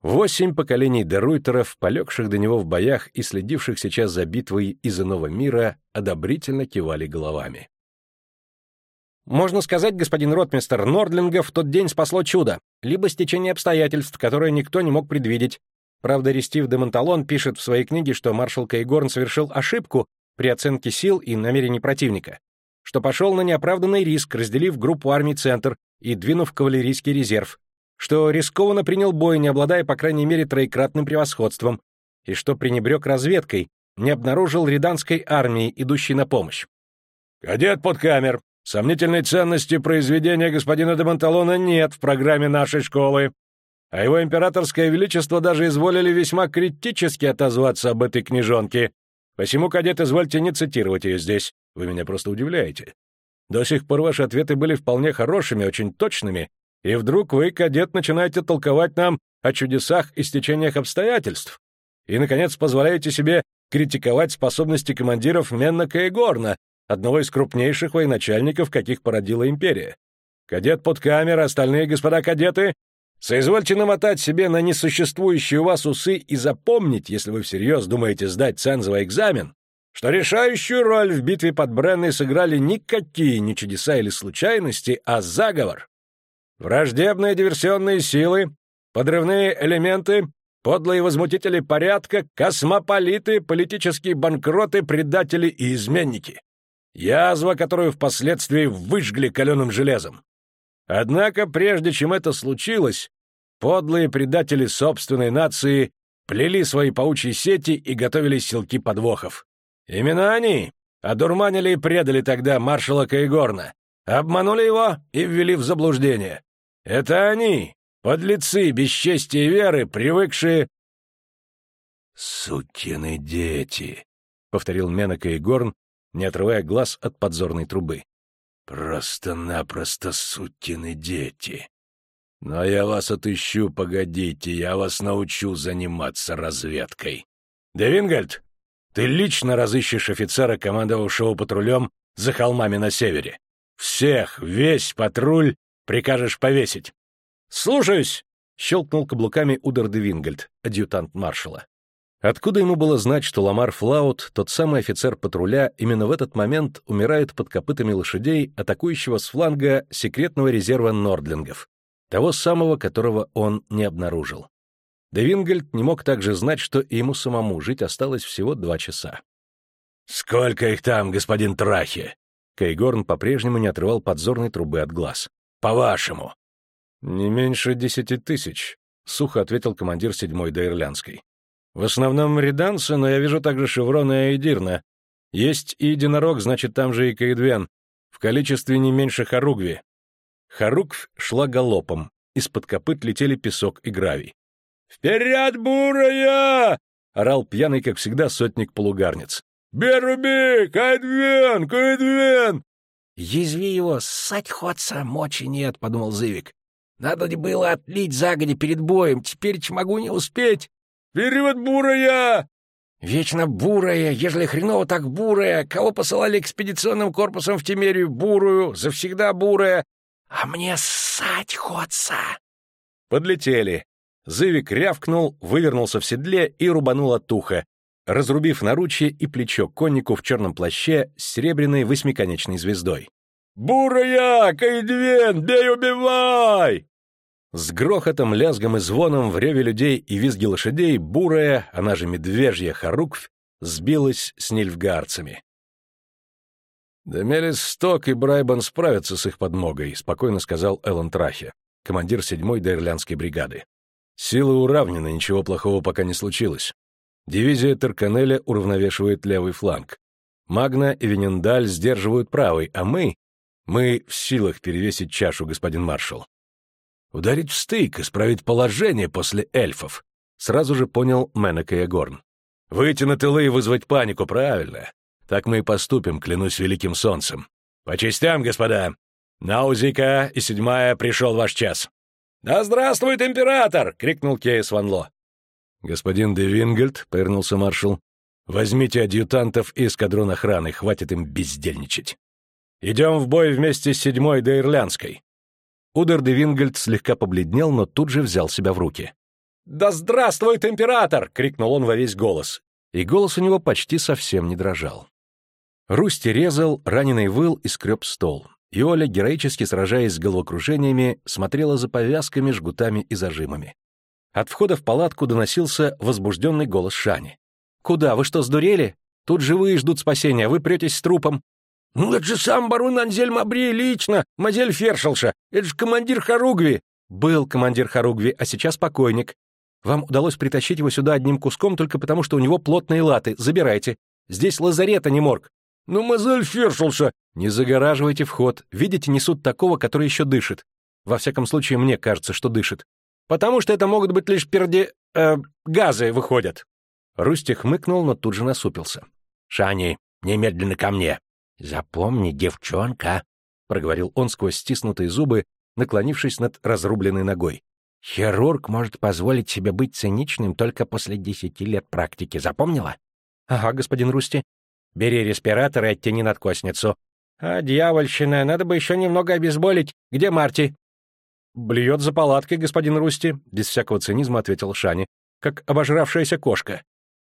Восемь поколений Деруйтеров, полегших до него в боях и следивших сейчас за битвой из иного мира, одобрительно кивали головами. Можно сказать, господин ротмистер, Нордлинга в тот день спасло чудо, либо стечение обстоятельств, которое никто не мог предвидеть. Правда, Рестив де Монталон пишет в своей книге, что маршал Кайгорн совершил ошибку при оценке сил и намерений противника что пошел на неоправданный риск, разделив группу армий «Центр» и двинув кавалерийский резерв, что рискованно принял бой, не обладая, по крайней мере, троекратным превосходством, и что пренебрег разведкой, не обнаружил риданской армии, идущей на помощь. «Кадет под камер. Сомнительной ценности произведения господина де Монталона нет в программе нашей школы, а его императорское величество даже изволили весьма критически отозваться об этой книжонке, посему, кадет, извольте не цитировать ее здесь. Вы меня просто удивляете. До сих пор ваши ответы были вполне хорошими, очень точными, и вдруг вы, кадет, начинаете толковать нам о чудесах и стечениях обстоятельств. И, наконец, позволяете себе критиковать способности командиров Меннака и Горна, одного из крупнейших военачальников, каких породила империя. Кадет под камерой, остальные господа кадеты, соизвольте намотать себе на несуществующие у вас усы и запомнить, если вы всерьез думаете сдать цензовый экзамен, что решающую роль в битве под Бренной сыграли никакие не чудеса или случайности, а заговор. Враждебные диверсионные силы, подрывные элементы, подлые возмутители порядка, космополиты, политические банкроты, предатели и изменники. Язва, которую впоследствии выжгли каленым железом. Однако, прежде чем это случилось, подлые предатели собственной нации плели свои паучьи сети и готовили силки подвохов. Именно они одурманили и предали тогда маршала Кайгорна, обманули его и ввели в заблуждение. Это они, подлецы без чести и веры, привыкшие... «Сукины дети!» — повторил Менок Горн, не отрывая глаз от подзорной трубы. «Просто-напросто сукины дети! Но я вас отыщу, погодите, я вас научу заниматься разведкой. Девингальд, ты лично разыщешь офицера, командовавшего патрулем за холмами на севере. Всех, весь патруль прикажешь повесить. «Слушаюсь!» — щелкнул каблуками Удар де Вингельд, адъютант маршала. Откуда ему было знать, что Ламар Флаут, тот самый офицер патруля, именно в этот момент умирает под копытами лошадей, атакующего с фланга секретного резерва Нордлингов, того самого, которого он не обнаружил. Девингельд не мог также знать, что ему самому жить осталось всего два часа. «Сколько их там, господин Трахи?» Кейгорн по-прежнему не отрывал подзорной трубы от глаз. «По-вашему?» «Не меньше десяти тысяч», — сухо ответил командир седьмой Дейрлянской. «В основном реданцы, но я вижу также шевроны и айдирна. Есть и единорог, значит, там же и Каэдвен. В количестве не меньше Харугви». Харугвь шла галопом. Из-под копыт летели песок и гравий. «Вперед, бурая!» — орал пьяный, как всегда, сотник полугарниц. «Беруби! Кайдвен! Кайдвен!» «Язви его, ссать ходца, мочи нет», — подумал Зывик. «Надо ли было отлить загоди перед боем, теперь могу не успеть». «Вперед, бурая!» «Вечно бурая, ежели хреново так бурая. Кого посылали экспедиционным корпусом в Тимерию? Бурую, завсегда бурая. А мне ссать ходца!» Подлетели. Зывик рявкнул, вывернулся в седле и рубанул от уха, разрубив наручье и плечо коннику в черном плаще с серебряной восьмиконечной звездой. «Бурая! Кайдвен! Бей, убивай!» С грохотом, лязгом и звоном в реве людей и визге лошадей бурая, она же медвежья Харуквь, сбилась с нильфгаарцами. «Да Мелис Сток и Брайбан справятся с их подмогой», — спокойно сказал Эллен Трахе, командир седьмой Дейрлянской бригады. Силы уравнены, ничего плохого пока не случилось. Дивизия Терканеля уравновешивает левый фланг. Магна и Венендаль сдерживают правый, а мы... Мы в силах перевесить чашу, господин маршал. Ударить в стык, исправить положение после эльфов. Сразу же понял Менек и Эгорн. Выйти на тылы и вызвать панику, правильно. Так мы и поступим, клянусь великим солнцем. По частям, господа. Наузика и седьмая пришел ваш час». «Да здравствует император!» — крикнул Кейс Ван Ло. «Господин де Вингельд», — повернулся маршал, — «возьмите адъютантов и эскадрон охраны, хватит им бездельничать. Идем в бой вместе с седьмой до Ирландской». Удер де Вингельд слегка побледнел, но тут же взял себя в руки. «Да здравствует император!» — крикнул он во весь голос. И голос у него почти совсем не дрожал. Русти резал, раненый выл и скреб стол. И Оля, героически сражаясь с головокружениями, смотрела за повязками, жгутами и зажимами. От входа в палатку доносился возбужденный голос Шани. «Куда? Вы что, сдурели? Тут живые ждут спасения, вы претесь с трупом». «Ну, это же сам барон Анзель Мабри лично, мазель Фершелша, это же командир Харугви». «Был командир Харугви, а сейчас покойник. Вам удалось притащить его сюда одним куском только потому, что у него плотные латы. Забирайте. Здесь лазарет, а не морг». «Ну, мазель Фершелша». «Не загораживайте вход. Видите, несут такого, который еще дышит. Во всяком случае, мне кажется, что дышит. Потому что это могут быть лишь перди... Э, газы выходят. Русти хмыкнул, но тут же насупился. «Шани, немедленно ко мне!» «Запомни, девчонка!» — проговорил он сквозь стиснутые зубы, наклонившись над разрубленной ногой. «Хирург может позволить себе быть циничным только после десяти лет практики. Запомнила?» «Ага, господин Русти. Бери респиратор и оттяни надкосницу». «А, дьявольщина, надо бы еще немного обезболить. Где Марти?» «Блюет за палаткой, господин Русти», — без всякого цинизма ответил Шани, как обожравшаяся кошка.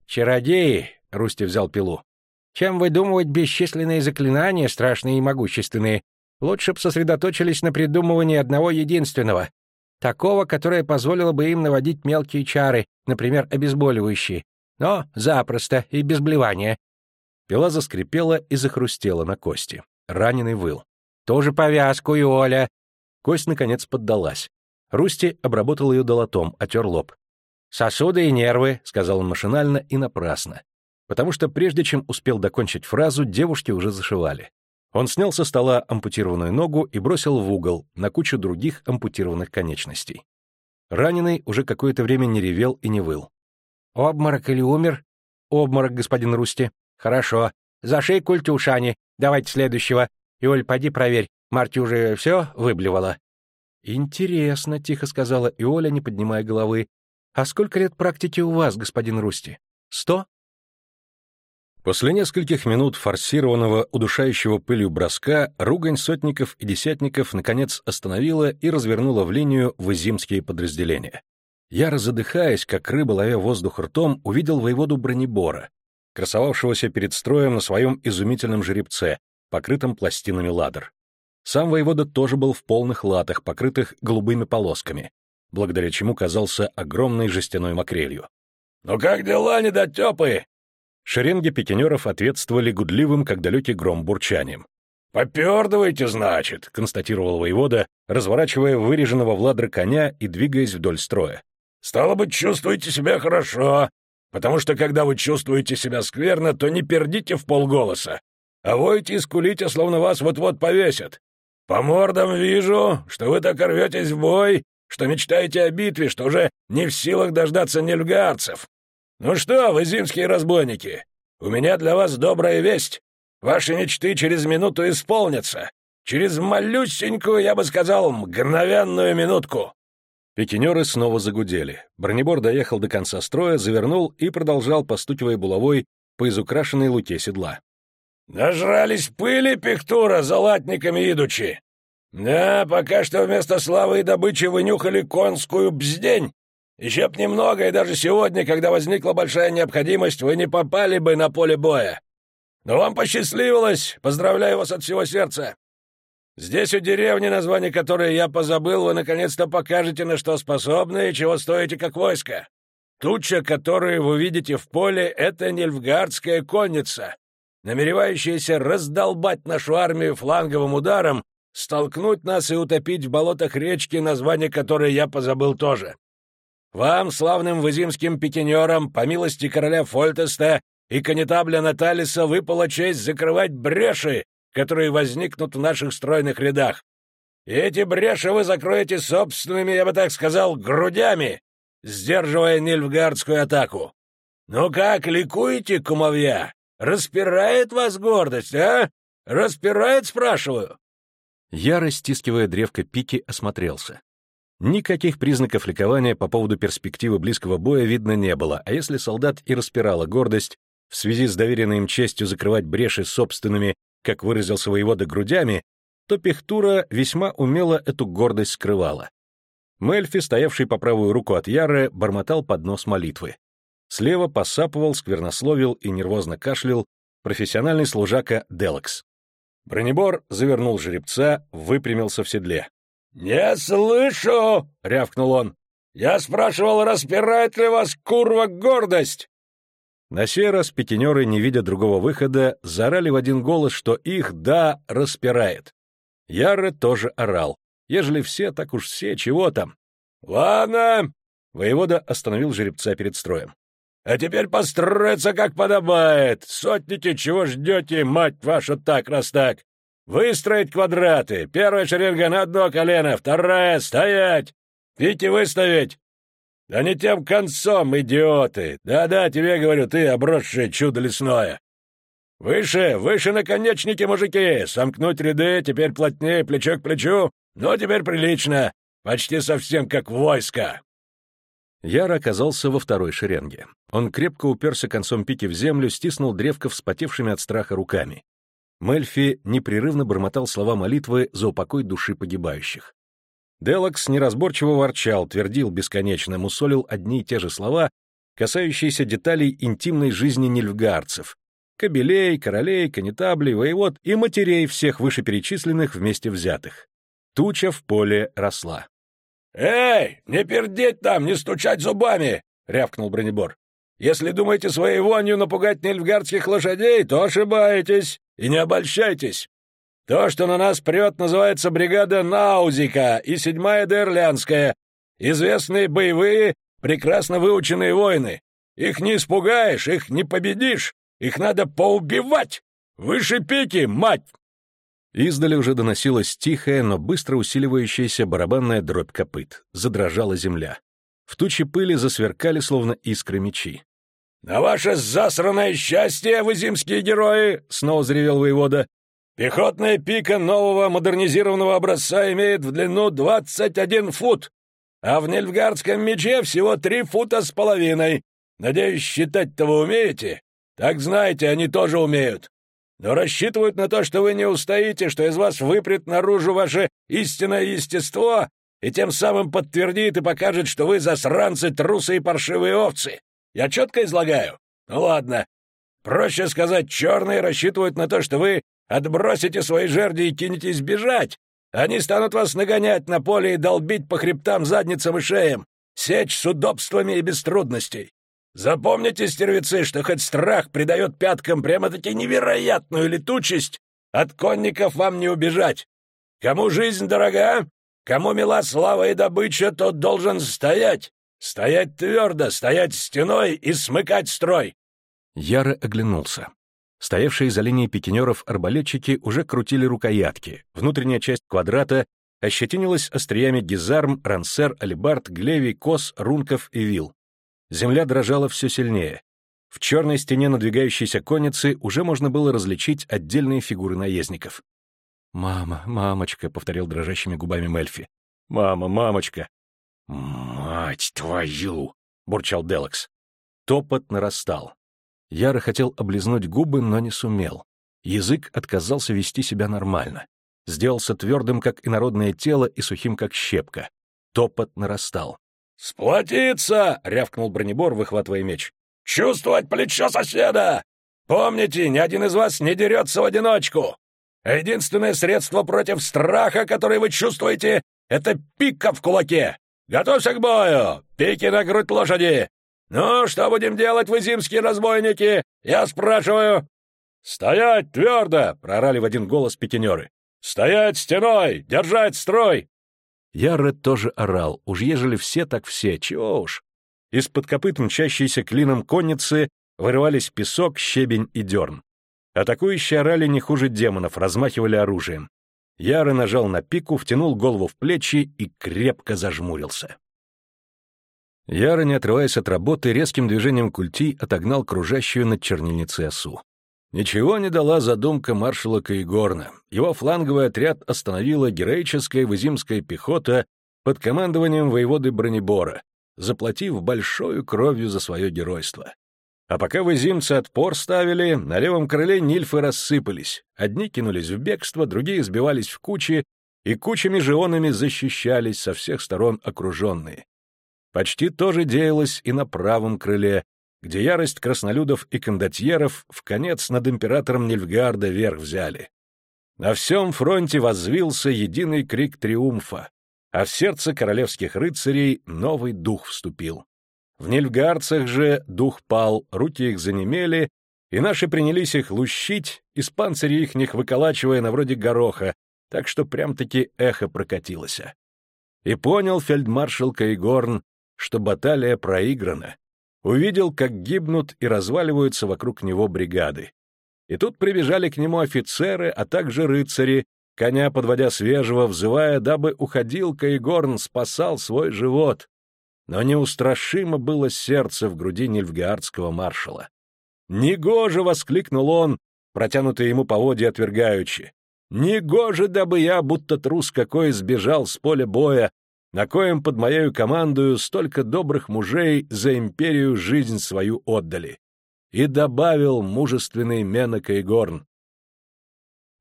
«Чародеи», — Русти взял пилу, — «чем выдумывать бесчисленные заклинания, страшные и могущественные, лучше б сосредоточились на придумывании одного единственного, такого, которое позволило бы им наводить мелкие чары, например, обезболивающие, но запросто и без блевания». Пила заскрипела и захрустела на кости. Раненый выл. «Тоже повязку, и Оля!» Кость, наконец, поддалась. Русти обработал ее долотом, отер лоб. «Сосуды и нервы», — сказал он машинально и напрасно. Потому что прежде чем успел докончить фразу, девушки уже зашивали. Он снял со стола ампутированную ногу и бросил в угол, на кучу других ампутированных конечностей. Раненый уже какое-то время не ревел и не выл. «Обморок или умер?» «Обморок, господин Русти». «Хорошо. Зашей культюшани. Давайте следующего. Иоль, поди проверь, Марти уже все выблевала?» «Интересно», — тихо сказала Иоля, не поднимая головы. «А сколько лет практики у вас, господин Русти? Сто?» После нескольких минут форсированного, удушающего пылью броска, ругань сотников и десятников наконец остановила и развернула в линию вызимские подразделения. Я, разодыхаясь, как рыба, ловя воздух ртом, увидел воеводу Бронебора, красовавшегося перед строем на своем изумительном жеребце, покрытом пластинами ладер. Сам воевода тоже был в полных латах, покрытых голубыми полосками, благодаря чему казался огромной жестяной макрелью. «Ну как дела, недотепы?» Шеренги пикинеров ответствовали гудливым, как далекий гром, бурчанием. «Попердывайте, значит», — констатировал воевода, разворачивая выреженного в ладры коня и двигаясь вдоль строя. «Стало быть, чувствуете себя хорошо, потому что когда вы чувствуете себя скверно, то не пердите в полголоса, а войте и скулите, словно вас вот-вот повесят. По мордам вижу, что вы так рветесь в бой, что мечтаете о битве, что уже не в силах дождаться нельгарцев. Ну что, вы зимские разбойники, у меня для вас добрая весть. Ваши мечты через минуту исполнятся. Через малюсенькую, я бы сказал, мгновенную минутку. Пикинеры снова загудели. Бронебор доехал до конца строя, завернул и продолжал, постукивая булавой по изукрашенной луке седла. Нажрались пыли, пихтура, за латниками идучи. Да, пока что вместо славы и добычи вынюхали конскую бздень. Еще б немного, и даже сегодня, когда возникла большая необходимость, вы не попали бы на поле боя. Но вам посчастливилось, поздравляю вас от всего сердца. Здесь у деревни, название которой я позабыл, вы наконец-то покажете, на что способны и чего стоите как войско. Туча, которую вы видите в поле, — это нельфгардская конница намеревающиеся раздолбать нашу армию фланговым ударом, столкнуть нас и утопить в болотах речки, название которой я позабыл тоже. Вам, славным вызимским пикинерам, по милости короля Фольтеста и канетабля Наталиса, выпала честь закрывать бреши, которые возникнут в наших стройных рядах. И эти бреши вы закроете собственными, я бы так сказал, грудями, сдерживая Нильфгардскую атаку. Ну как, ликуете, кумовья? Распирает вас гордость, а? Распирает, спрашиваю?» Яро, стискивая древко пики, осмотрелся. Никаких признаков ликования по поводу перспективы близкого боя видно не было, а если солдат и распирала гордость в связи с доверенной им честью закрывать бреши собственными, как выразился воевода, грудями, то Пехтура весьма умело эту гордость скрывала. Мельфи, стоявший по правую руку от Яры, бормотал под нос молитвы. Слева посапывал, сквернословил и нервозно кашлял профессиональный служака Делакс. Бронебор завернул жеребца, выпрямился в седле. «Не слышу!» — рявкнул он. «Я спрашивал, распирает ли вас, курва, гордость?» На сей раз пятенеры, не видя другого выхода, заорали в один голос, что их, да, распирает. Яры тоже орал. Ежели все, так уж все, чего там. «Ладно!» — воевода остановил жеребца перед строем. «А теперь построиться как подобает. Сотники, чего ждете, мать вашу, так раз так? Выстроить квадраты. Первая шеренга на одно колено, вторая — стоять. Пики выставить. Да не тем концом, идиоты. Да-да, тебе говорю, ты, обросшее чудо лесное. Выше, выше наконечники, мужики. Сомкнуть ряды, теперь плотнее, плечо к плечу. Ну, теперь прилично. Почти совсем как войско. Яр оказался во второй шеренге. Он крепко уперся концом пики в землю, стиснул древко вспотевшими от страха руками. Мельфи непрерывно бормотал слова молитвы за упокой души погибающих. Делакс неразборчиво ворчал, твердил бесконечно, мусолил одни и те же слова, касающиеся деталей интимной жизни нильфгаарцев, кобелей, королей, канетаблей, воевод и матерей всех вышеперечисленных вместе взятых. Туча в поле росла. «Эй, не пердеть там, не стучать зубами!» — рявкнул бронебор. «Если думаете своей вонью напугать нильфгардских лошадей, то ошибаетесь. И не обольщайтесь. То, что на нас прет, называется бригада Наузика и седьмая Дерлянская. Известные боевые, прекрасно выученные воины. Их не испугаешь, их не победишь. Их надо поубивать. Выше пики, мать!» Издали уже доносилась тихая, но быстро усиливающаяся барабанная дробь копыт. Задрожала земля. В туче пыли засверкали, словно искры мечи. «На ваше засранное счастье, вы зимские герои!» — снова заревел воевода. «Пехотная пика нового модернизированного образца имеет в длину 21 фут, а в Нельфгардском мече всего 3 фута с половиной. Надеюсь, считать-то вы умеете? Так знаете, они тоже умеют. Но рассчитывают на то, что вы не устоите, что из вас выпрет наружу ваше истинное естество и тем самым подтвердит и покажет, что вы засранцы, трусы и паршивые овцы. Я четко излагаю? Ну ладно. Проще сказать, черные рассчитывают на то, что вы отбросите свои жерди и кинетесь бежать. Они станут вас нагонять на поле и долбить по хребтам, задницам и шеям, сечь с удобствами и без трудностей. Запомните, стервецы, что хоть страх придает пяткам прямо-таки невероятную летучесть, от конников вам не убежать. Кому жизнь дорога, кому мила слава и добыча, тот должен стоять. «Стоять твердо, стоять стеной и смыкать строй!» Яро оглянулся. Стоявшие за линией пикинеров арбалетчики уже крутили рукоятки. Внутренняя часть квадрата ощетинилась остриями гизарм, рансер, алибард, глевий, кос, рунков и вил. Земля дрожала все сильнее. В черной стене надвигающейся конницы уже можно было различить отдельные фигуры наездников. «Мама, мамочка», — повторил дрожащими губами Мельфи. «Мама, мамочка». «Мать твою!» — бурчал Делакс. Топот нарастал. Яра хотел облизнуть губы, но не сумел. Язык отказался вести себя нормально. Сделался твердым, как инородное тело, и сухим, как щепка. Топот нарастал. «Сплотиться!» — рявкнул бронебор, выхватывая меч. «Чувствовать плечо соседа! Помните, ни один из вас не дерется в одиночку! Единственное средство против страха, которое вы чувствуете, — это пика в кулаке! Готовься к бою! Пики на грудь лошади! Ну, что будем делать, вы зимские разбойники? Я спрашиваю!» «Стоять твердо!» — прорали в один голос пикинеры. «Стоять стеной! Держать строй!» Ярред тоже орал, уж ежели все, так все, чего уж. Из-под копыт мчащиеся клином конницы вырывались песок, щебень и дерн. Атакующие орали не хуже демонов, размахивали оружием. Яры нажал на пику, втянул голову в плечи и крепко зажмурился. Яра, не отрываясь от работы, резким движением культи отогнал кружащую над чернильницей осу. Ничего не дала задумка маршала Каигорна. Его фланговый отряд остановила героическая вызимская пехота под командованием воеводы Бронебора, заплатив большой кровью за свое геройство. А пока вызимцы отпор ставили, на левом крыле нильфы рассыпались. Одни кинулись в бегство, другие сбивались в кучи, и кучами жионами защищались со всех сторон окруженные. Почти то же деялось и на правом крыле, где ярость краснолюдов и кондотьеров в конец над императором Нильфгарда верх взяли. На всем фронте возвился единый крик триумфа, а в сердце королевских рыцарей новый дух вступил. В Нильфгардцах же дух пал, руки их занемели, и наши принялись их лущить, из панциря ихних выколачивая на вроде гороха, так что прям-таки эхо прокатилось. И понял фельдмаршал Кайгорн, что баталия проиграна. Увидел, как гибнут и разваливаются вокруг него бригады. И тут прибежали к нему офицеры, а также рыцари, коня подводя свежего, взывая, дабы уходил Кайгорн, спасал свой живот. Но неустрашимо было сердце в груди нильфгаардского маршала. «Негоже!» — воскликнул он, протянутые ему поводья отвергаючи. «Негоже, дабы я, будто трус какой, сбежал с поля боя, на коем под моею командою столько добрых мужей за империю жизнь свою отдали. И добавил мужественный Менека и Горн.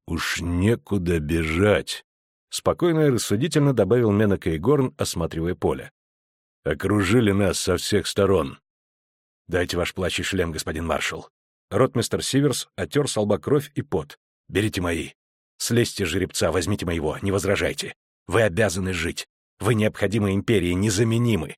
«Уж некуда бежать», — спокойно и рассудительно добавил Менека и Горн, осматривая поле. «Окружили нас со всех сторон. Дайте ваш плащ и шлем, господин маршал». Ротмистер Сиверс отер с лба кровь и пот. «Берите мои. Слезьте жеребца, возьмите моего, не возражайте. Вы обязаны жить. Вы необходимы империи, незаменимы.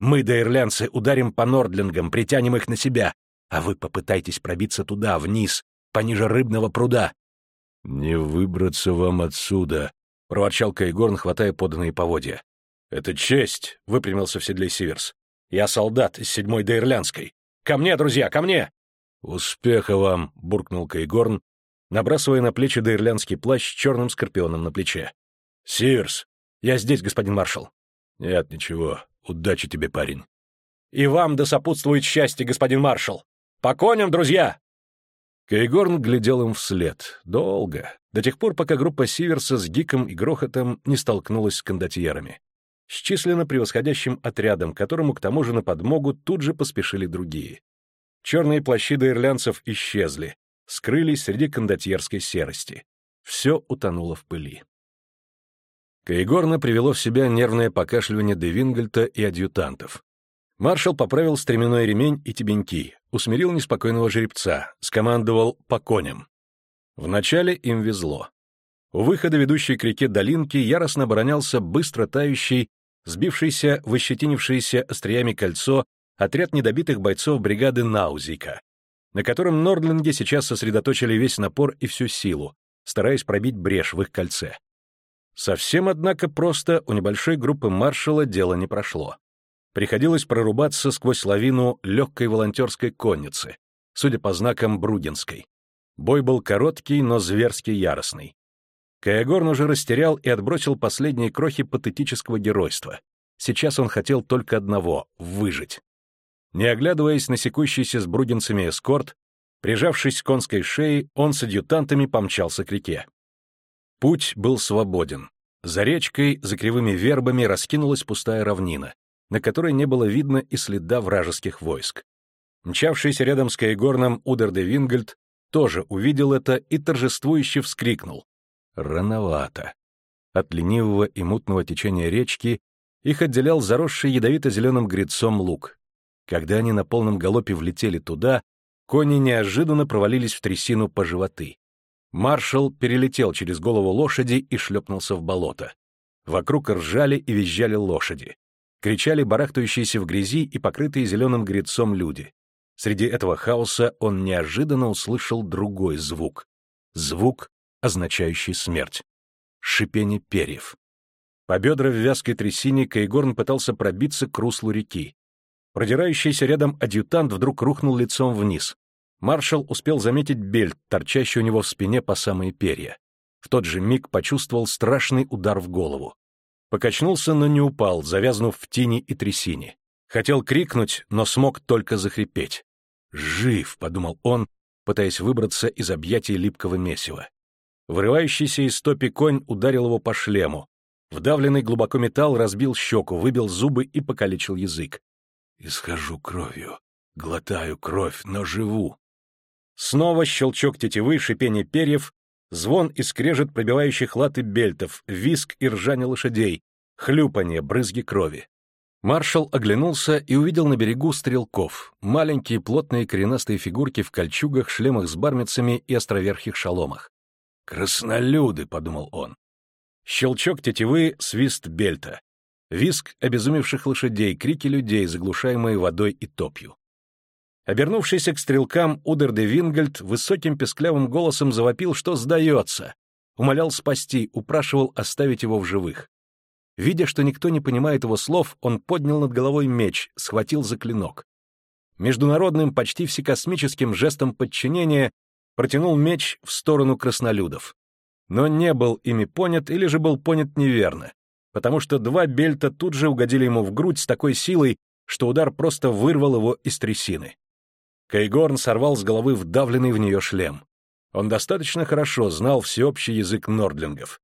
Мы, дейрлянцы, ударим по Нордлингам, притянем их на себя, а вы попытайтесь пробиться туда, вниз, пониже рыбного пруда. — Не выбраться вам отсюда, — проворчал Кайгорн, хватая поданные поводья. — Это честь, — выпрямился в седле Сиверс. — Я солдат из седьмой Дейрлянской. Ко мне, друзья, ко мне! — Успеха вам, — буркнул Кайгорн, набрасывая на плечи дейрлянский плащ с черным скорпионом на плече. — Сиверс, я здесь, господин маршал. Нет, ничего. Удачи тебе, парень. И вам да сопутствует счастье, господин маршал. По коням, друзья! Кейгорн глядел им вслед. Долго. До тех пор, пока группа Сиверса с Гиком и Грохотом не столкнулась с кондотьерами. С численно превосходящим отрядом, которому к тому же на подмогу тут же поспешили другие. Черные плащи ирлянцев исчезли, скрылись среди кондотьерской серости. Все утонуло в пыли. Каегорна привело в себя нервное покашливание Девингельта и адъютантов. Маршал поправил стременной ремень и тебеньки, усмирил неспокойного жеребца, скомандовал «по коням». Вначале им везло. У выхода, ведущей к реке Долинки, яростно оборонялся быстро тающий, сбившийся в ощетинившееся остриями кольцо отряд недобитых бойцов бригады Наузика, на котором Нордлинги сейчас сосредоточили весь напор и всю силу, стараясь пробить брешь в их кольце. Совсем, однако, просто у небольшой группы маршала дело не прошло. Приходилось прорубаться сквозь лавину легкой волонтерской конницы, судя по знакам Бругинской. Бой был короткий, но зверски яростный. Каягорн уже растерял и отбросил последние крохи патетического геройства. Сейчас он хотел только одного — выжить. Не оглядываясь на секущийся с бругинцами эскорт, прижавшись к конской шее, он с адъютантами помчался к реке. Путь был свободен. За речкой, за кривыми вербами раскинулась пустая равнина, на которой не было видно и следа вражеских войск. Мчавшийся рядом с Кайгорном Удер де Вингельд тоже увидел это и торжествующе вскрикнул. Рановато. От ленивого и мутного течения речки их отделял заросший ядовито-зеленым грецом луг. Когда они на полном галопе влетели туда, кони неожиданно провалились в трясину по животы. Маршал перелетел через голову лошади и шлепнулся в болото. Вокруг ржали и визжали лошади. Кричали барахтающиеся в грязи и покрытые зеленым грецом люди. Среди этого хаоса он неожиданно услышал другой звук. Звук, означающий смерть. Шипение перьев. По бедра в вязкой трясине Кайгорн пытался пробиться к руслу реки. Продирающийся рядом адъютант вдруг рухнул лицом вниз. Маршал успел заметить бельт, торчащий у него в спине по самые перья. В тот же миг почувствовал страшный удар в голову. Покачнулся, но не упал, завязнув в тени и трясине. Хотел крикнуть, но смог только захрипеть. «Жив!» — подумал он, пытаясь выбраться из объятий липкого месива. Вырывающийся из топи конь ударил его по шлему. Вдавленный глубоко металл разбил щеку, выбил зубы и покалечил язык. «Исхожу кровью. Глотаю кровь, но живу». Снова щелчок тетивы, шипение перьев, звон и скрежет пробивающих латы бельтов, виск и ржание лошадей, хлюпанье, брызги крови. Маршал оглянулся и увидел на берегу стрелков, маленькие плотные коренастые фигурки в кольчугах, шлемах с бармицами и островерхих шаломах. «Краснолюды!» — подумал он. Щелчок тетивы, свист бельта. Виск обезумевших лошадей, крики людей, заглушаемые водой и топью. Обернувшийся к стрелкам Удер де Вингельд высоким песклявым голосом завопил, что сдается. Умолял спасти, упрашивал оставить его в живых. Видя, что никто не понимает его слов, он поднял над головой меч, схватил за клинок. Международным, почти всекосмическим жестом подчинения протянул меч в сторону краснолюдов. Но не был ими понят или же был понят неверно, потому что два бельта тут же угодили ему в грудь с такой силой, что удар просто вырвал его из трясины. Кайгорн сорвал с головы вдавленный в нее шлем. Он достаточно хорошо знал всеобщий язык нордлингов.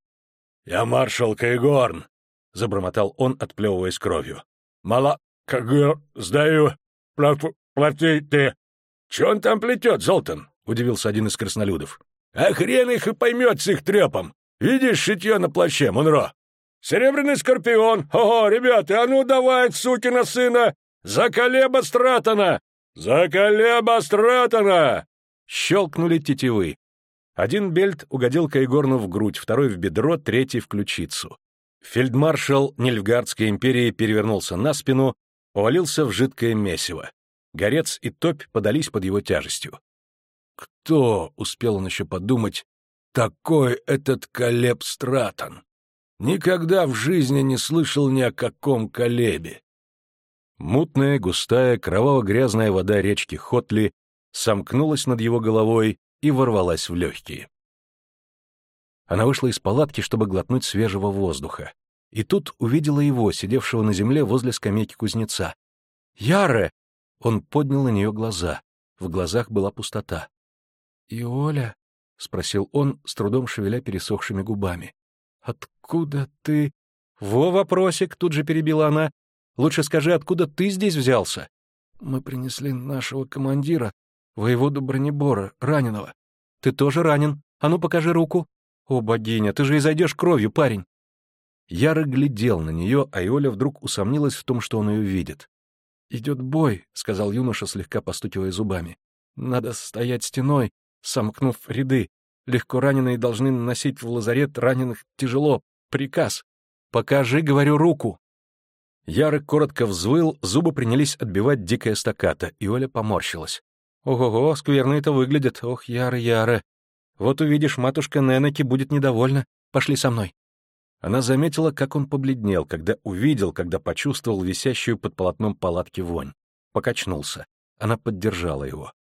«Я маршал Кайгорн», — забормотал он, отплевываясь кровью. «Мала... Кайгорн... Сдаю... Плати ты...» «Че он там плетет, Золтан?» — удивился один из краснолюдов. «А хрен их и поймет с их трепом! Видишь шитье на плаще, Мунро? Серебряный скорпион! Ого, ребята, а ну давай, сукина сына! За Колеба Стратона! За Колеба Стратона!» Щелкнули тетивы. Один бельт угодил Кайгорну в грудь, второй в бедро, третий в ключицу. Фельдмаршал Нильфгардской империи перевернулся на спину, повалился в жидкое месиво. Горец и топь подались под его тяжестью. Кто, успел он еще подумать, такой этот Колеб Стратон? Никогда в жизни не слышал ни о каком Колебе. Мутная, густая, кроваво-грязная вода речки Хотли сомкнулась над его головой и ворвалась в легкие. Она вышла из палатки, чтобы глотнуть свежего воздуха. И тут увидела его, сидевшего на земле возле скамейки кузнеца. «Яре!» Он поднял на нее глаза. В глазах была пустота. «И Оля?» — спросил он, с трудом шевеля пересохшими губами. «Откуда ты...» «Во вопросик!» — тут же перебила она. «Лучше скажи, откуда ты здесь взялся?» «Мы принесли нашего командира, воеводу Бронебора, раненого». «Ты тоже ранен. А ну, покажи руку». «О, богиня, ты же изойдешь кровью, парень!» Яро глядел на нее, а Иоля вдруг усомнилась в том, что он ее видит. «Идет бой», — сказал юноша, слегка постукивая зубами. «Надо стоять стеной, сомкнув ряды. Легко раненые должны носить в лазарет раненых тяжело. Приказ. Покажи, говорю, руку». Яры коротко взвыл, зубы принялись отбивать дикая стаката, и Оля поморщилась. «Ого-го, скверно это выглядит. Ох, Яры, Яры. Вот увидишь, матушка Ненеки будет недовольна. Пошли со мной». Она заметила, как он побледнел, когда увидел, когда почувствовал висящую под полотном палатки вонь. Покачнулся. Она поддержала его.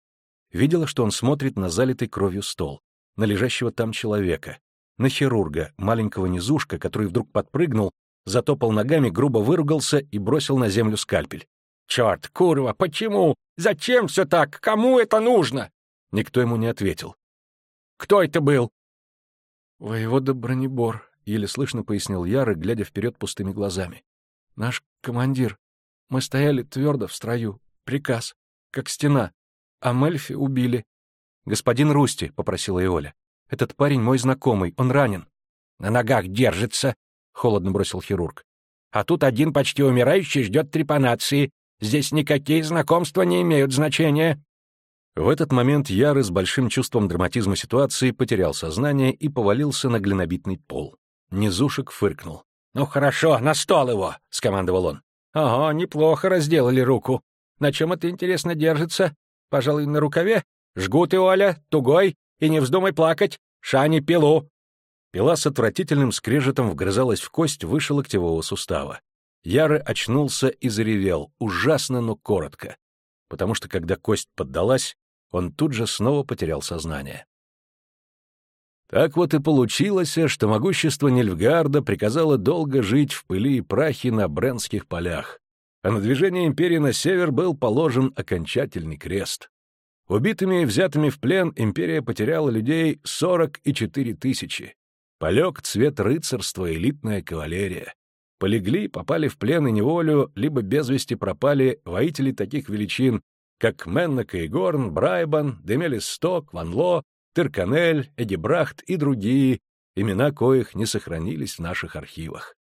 Видела, что он смотрит на залитый кровью стол, на лежащего там человека, на хирурга, маленького низушка, который вдруг подпрыгнул, затопал ногами, грубо выругался и бросил на землю скальпель. «Черт, курва, почему? Зачем все так? Кому это нужно?» Никто ему не ответил. «Кто это был?» «Воевода Бронебор», — еле слышно пояснил Яры, глядя вперед пустыми глазами. «Наш командир. Мы стояли твердо в строю. Приказ. Как стена. А Мельфи убили». «Господин Русти», — попросила Иоля. «Этот парень мой знакомый. Он ранен». «На ногах держится», — холодно бросил хирург. «А тут один почти умирающий ждет трепанации. Здесь никакие знакомства не имеют значения». В этот момент Яры с большим чувством драматизма ситуации потерял сознание и повалился на глинобитный пол. Низушек фыркнул. «Ну хорошо, на стол его!» — скомандовал он. «Ага, неплохо разделали руку. На чем это, интересно, держится? Пожалуй, на рукаве? Жгут и Оля, тугой, и не вздумай плакать. Шани пилу!» Пила с отвратительным скрежетом вгрызалась в кость выше локтевого сустава. Яры очнулся и заревел, ужасно, но коротко. Потому что, когда кость поддалась, он тут же снова потерял сознание. Так вот и получилось, что могущество Нильфгарда приказало долго жить в пыли и прахе на Бренских полях, а на движение империи на север был положен окончательный крест. Убитыми и взятыми в плен империя потеряла людей 44 тысячи. Полег цвет рыцарства, элитная кавалерия. Полегли, попали в плен и неволю, либо без вести пропали воители таких величин, как Меннека и Горн, Брайбан, Демелисток, Ван Ло, Тырканель, Эдибрахт и другие, имена коих не сохранились в наших архивах.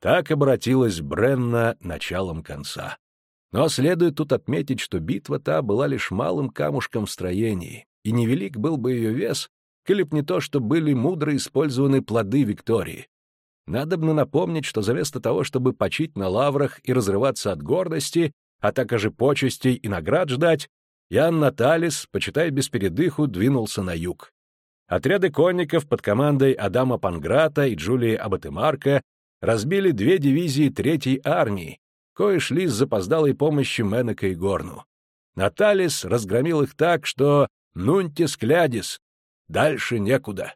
Так обратилась Бренна началом конца. Но следует тут отметить, что битва та была лишь малым камушком в строении, и невелик был бы ее вес, коли не то, что были мудро использованы плоды Виктории. Надобно напомнить, что заместо того, чтобы почить на лаврах и разрываться от гордости, а также почестей и наград ждать, Ян Наталис, почитай без передыху, двинулся на юг. Отряды конников под командой Адама Панграта и Джулии Абатемарка разбили две дивизии Третьей армии, кое шли с запоздалой помощью Менека и Горну. Наталис разгромил их так, что «нунтис клядис», Дальше некуда.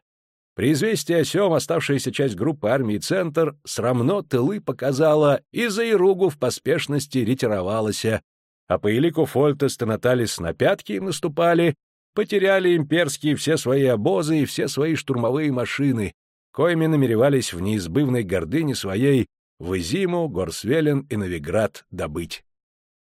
При известии о сём оставшаяся часть группы армии «Центр» срамно тылы показала и за Иругу в поспешности ретировалась, а по элику Фольтеста Наталис на пятки им наступали, потеряли имперские все свои обозы и все свои штурмовые машины, коими намеревались в неизбывной гордыне своей в Изиму, Горсвелен и Новиград добыть.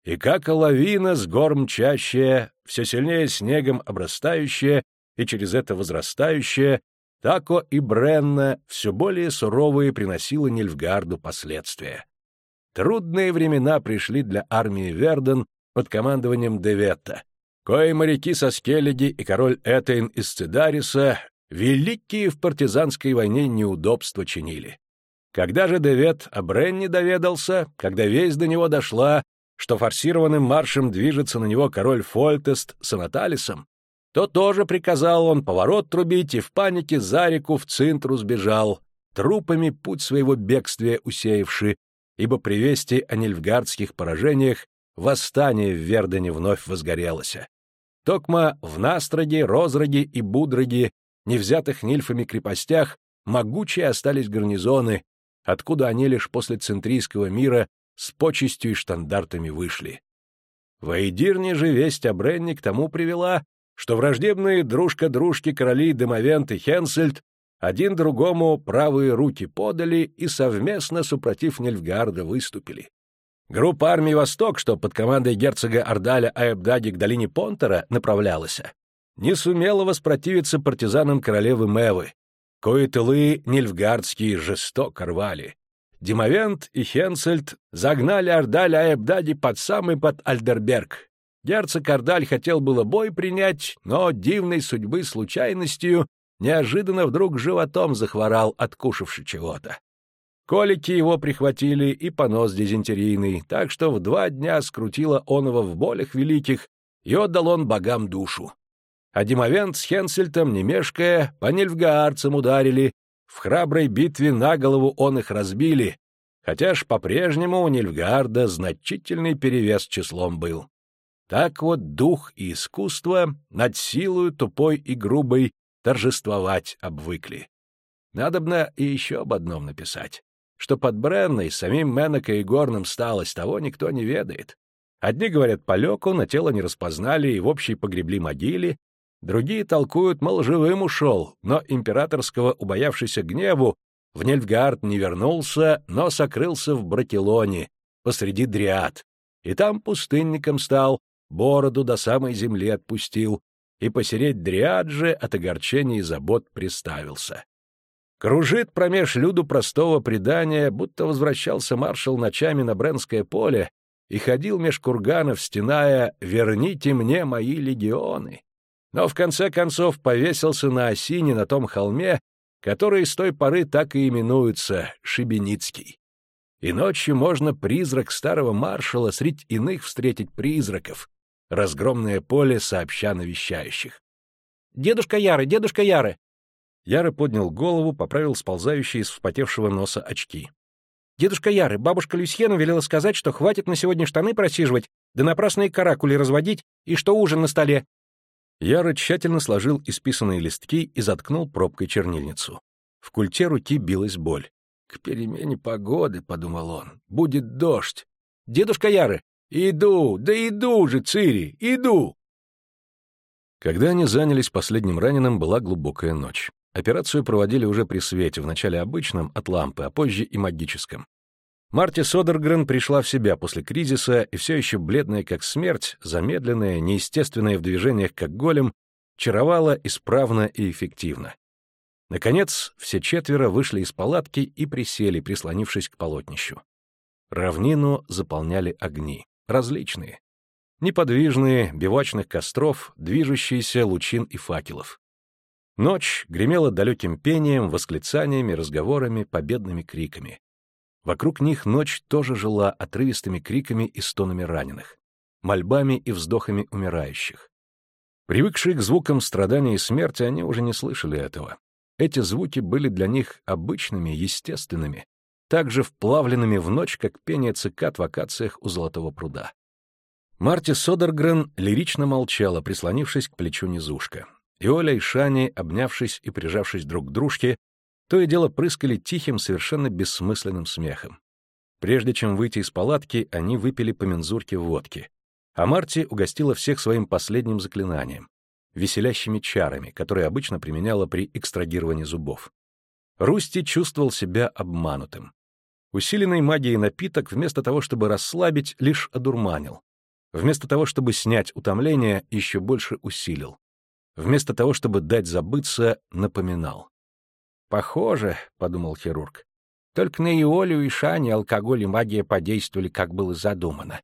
И как лавина с гор мчащая, все сильнее снегом обрастающая, и через это возрастающее, Тако и Бренна все более суровые приносила Нильфгарду последствия. Трудные времена пришли для армии Верден под командованием Деветта, кои моряки со Скеллиги и король Этейн из Цидариса великие в партизанской войне неудобства чинили. Когда же Девет о Бренне доведался, когда весть до него дошла, что форсированным маршем движется на него король Фольтест с Анаталисом, то тоже приказал он поворот трубить и в панике за реку в центру сбежал, трупами путь своего бегствия усеявши, ибо при вести о нильфгардских поражениях восстание в Вердене вновь возгорелось. Токма в Настроге, Розроге и Будроге, не взятых нильфами крепостях, могучие остались гарнизоны, откуда они лишь после центрийского мира с почестью и штандартами вышли. В Эйдирне же весть о Бренне к тому привела, что враждебные дружка дружки короли Демовент и Хенсельд один другому правые руки подали и совместно, супротив Нельфгарда, выступили. Группа армий «Восток», что под командой герцога Ордаля Аэбдаги к долине Понтера направлялась, не сумела воспротивиться партизанам королевы Мевы, кои тылы нильфгардские жестоко рвали. Димовент и Хенсельд загнали Ордаля Аэбдади под самый под Альдерберг, Герцог Кардаль хотел было бой принять, но дивной судьбы случайностью неожиданно вдруг животом захворал, откушавши чего-то. Колики его прихватили и понос дизентерийный, так что в два дня скрутило оного в болях великих, и отдал он богам душу. А Димовент с Хенсельтом, не мешкая, по нельфгаарцам ударили, в храброй битве на голову он их разбили, хотя ж по-прежнему у Нильфгаарда значительный перевес числом был. Так вот дух и искусство над силою тупой и грубой торжествовать обвыкли. Надобно и еще об одном написать, что под Бренной самим Менека и Горным сталось, того никто не ведает. Одни говорят полеку, на тело не распознали и в общей погребли могиле, другие толкуют, мол, живым ушел, но императорского, убоявшийся гневу, в Нельфгард не вернулся, но сокрылся в Бракелоне, посреди дриад, и там пустынником стал, бороду до самой земли отпустил, и посереть дриаджи от огорчений и забот приставился. Кружит промеж люду простого предания, будто возвращался маршал ночами на Бренское поле и ходил меж курганов, стеная «Верните мне мои легионы!» Но в конце концов повесился на осине на том холме, который с той поры так и именуется Шибеницкий. И ночью можно призрак старого маршала средь иных встретить призраков, разгромное поле сообща навещающих. «Дедушка Яры, дедушка Яры!» Яры поднял голову, поправил сползающие из вспотевшего носа очки. «Дедушка Яры, бабушка Люсьена велела сказать, что хватит на сегодня штаны просиживать, да напрасные каракули разводить, и что ужин на столе». Яры тщательно сложил исписанные листки и заткнул пробкой чернильницу. В культе руки билась боль. «К перемене погоды», — подумал он, — «будет дождь». «Дедушка Яры, «Иду, да иду же, Цири, иду!» Когда они занялись последним раненым, была глубокая ночь. Операцию проводили уже при свете, вначале обычном, от лампы, а позже и магическом. Марти Содергрен пришла в себя после кризиса и все еще бледная как смерть, замедленная, неестественная в движениях как голем, чаровала исправно и эффективно. Наконец, все четверо вышли из палатки и присели, прислонившись к полотнищу. Равнину заполняли огни, различные. Неподвижные, бивачных костров, движущиеся лучин и факелов. Ночь гремела далеким пением, восклицаниями, разговорами, победными криками. Вокруг них ночь тоже жила отрывистыми криками и стонами раненых, мольбами и вздохами умирающих. Привыкшие к звукам страдания и смерти, они уже не слышали этого. Эти звуки были для них обычными, естественными, так же вплавленными в ночь, как пение цикад в акациях у Золотого пруда. Марти Содергрен лирично молчала, прислонившись к плечу низушка. И Оля и Шани, обнявшись и прижавшись друг к дружке, то и дело прыскали тихим, совершенно бессмысленным смехом. Прежде чем выйти из палатки, они выпили по мензурке водки. А Марти угостила всех своим последним заклинанием веселящими чарами, которые обычно применяла при экстрагировании зубов. Русти чувствовал себя обманутым. Усиленный магией напиток, вместо того, чтобы расслабить, лишь одурманил. Вместо того, чтобы снять утомление, еще больше усилил. Вместо того, чтобы дать забыться, напоминал. «Похоже», — подумал хирург, — «только на Иолю и Шане алкоголь и магия подействовали, как было задумано».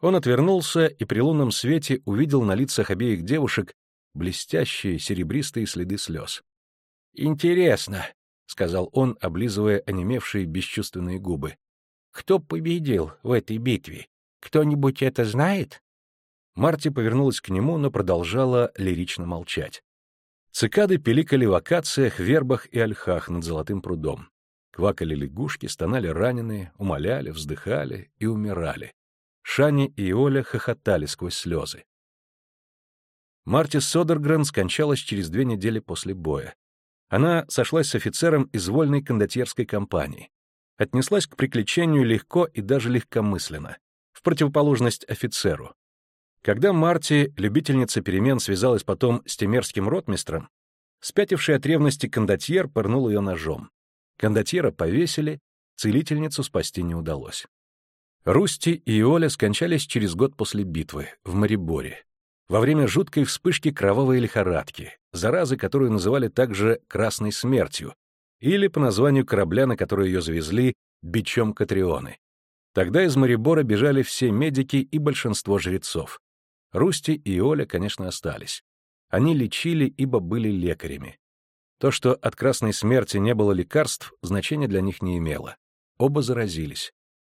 Он отвернулся и при лунном свете увидел на лицах обеих девушек блестящие серебристые следы слез. «Интересно», — сказал он, облизывая онемевшие бесчувственные губы. «Кто победил в этой битве? Кто-нибудь это знает?» Марти повернулась к нему, но продолжала лирично молчать. Цикады пиликали в акациях, вербах и ольхах над золотым прудом. Квакали лягушки, стонали раненые, умоляли, вздыхали и умирали. Шани и Оля хохотали сквозь слезы. Марти Содергрен скончалась через две недели после боя. Она сошлась с офицером из вольной кондотьерской компании. Отнеслась к приключению легко и даже легкомысленно, в противоположность офицеру. Когда Марти, любительница перемен, связалась потом с темерским ротмистром, спятивший от ревности кондотьер пырнул ее ножом. Кондотьера повесили, целительницу спасти не удалось. Русти и Оля скончались через год после битвы, в Мариборе, во время жуткой вспышки кровавой лихорадки, заразы, которую называли также «красной смертью», или по названию корабля, на который ее завезли, бичом Катрионы. Тогда из Марибора бежали все медики и большинство жрецов. Русти и Оля, конечно, остались. Они лечили, ибо были лекарями. То, что от красной смерти не было лекарств, значения для них не имело. Оба заразились.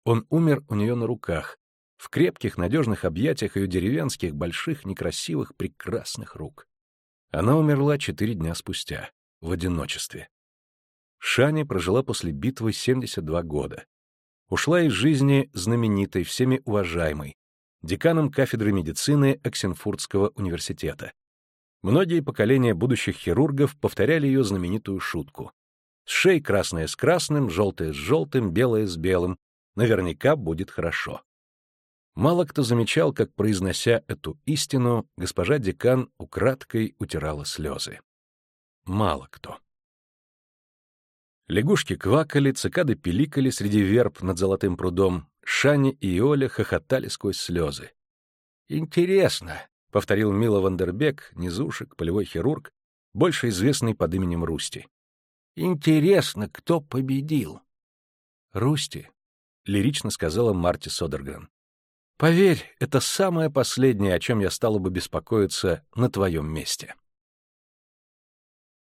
Он умер у нее на руках, в крепких, надежных объятиях ее деревенских, больших, некрасивых, прекрасных рук. Она умерла четыре дня спустя, в одиночестве. Шани прожила после битвы 72 года. Ушла из жизни знаменитой, всеми уважаемой, деканом кафедры медицины Оксенфуртского университета. Многие поколения будущих хирургов повторяли ее знаменитую шутку. С шеей красное с красным, желтое с желтым, белое с белым. Наверняка будет хорошо. Мало кто замечал, как, произнося эту истину, госпожа декан украдкой утирала слезы. Мало кто. Лягушки квакали, цикады пиликали среди верб над золотым прудом, Шани и Оля хохотали сквозь слезы. «Интересно», — повторил Мила Вандербек, низушек, полевой хирург, больше известный под именем Русти. «Интересно, кто победил?» «Русти», — лирично сказала Марти Содергрен. Поверь, это самое последнее, о чем я стала бы беспокоиться на твоем месте.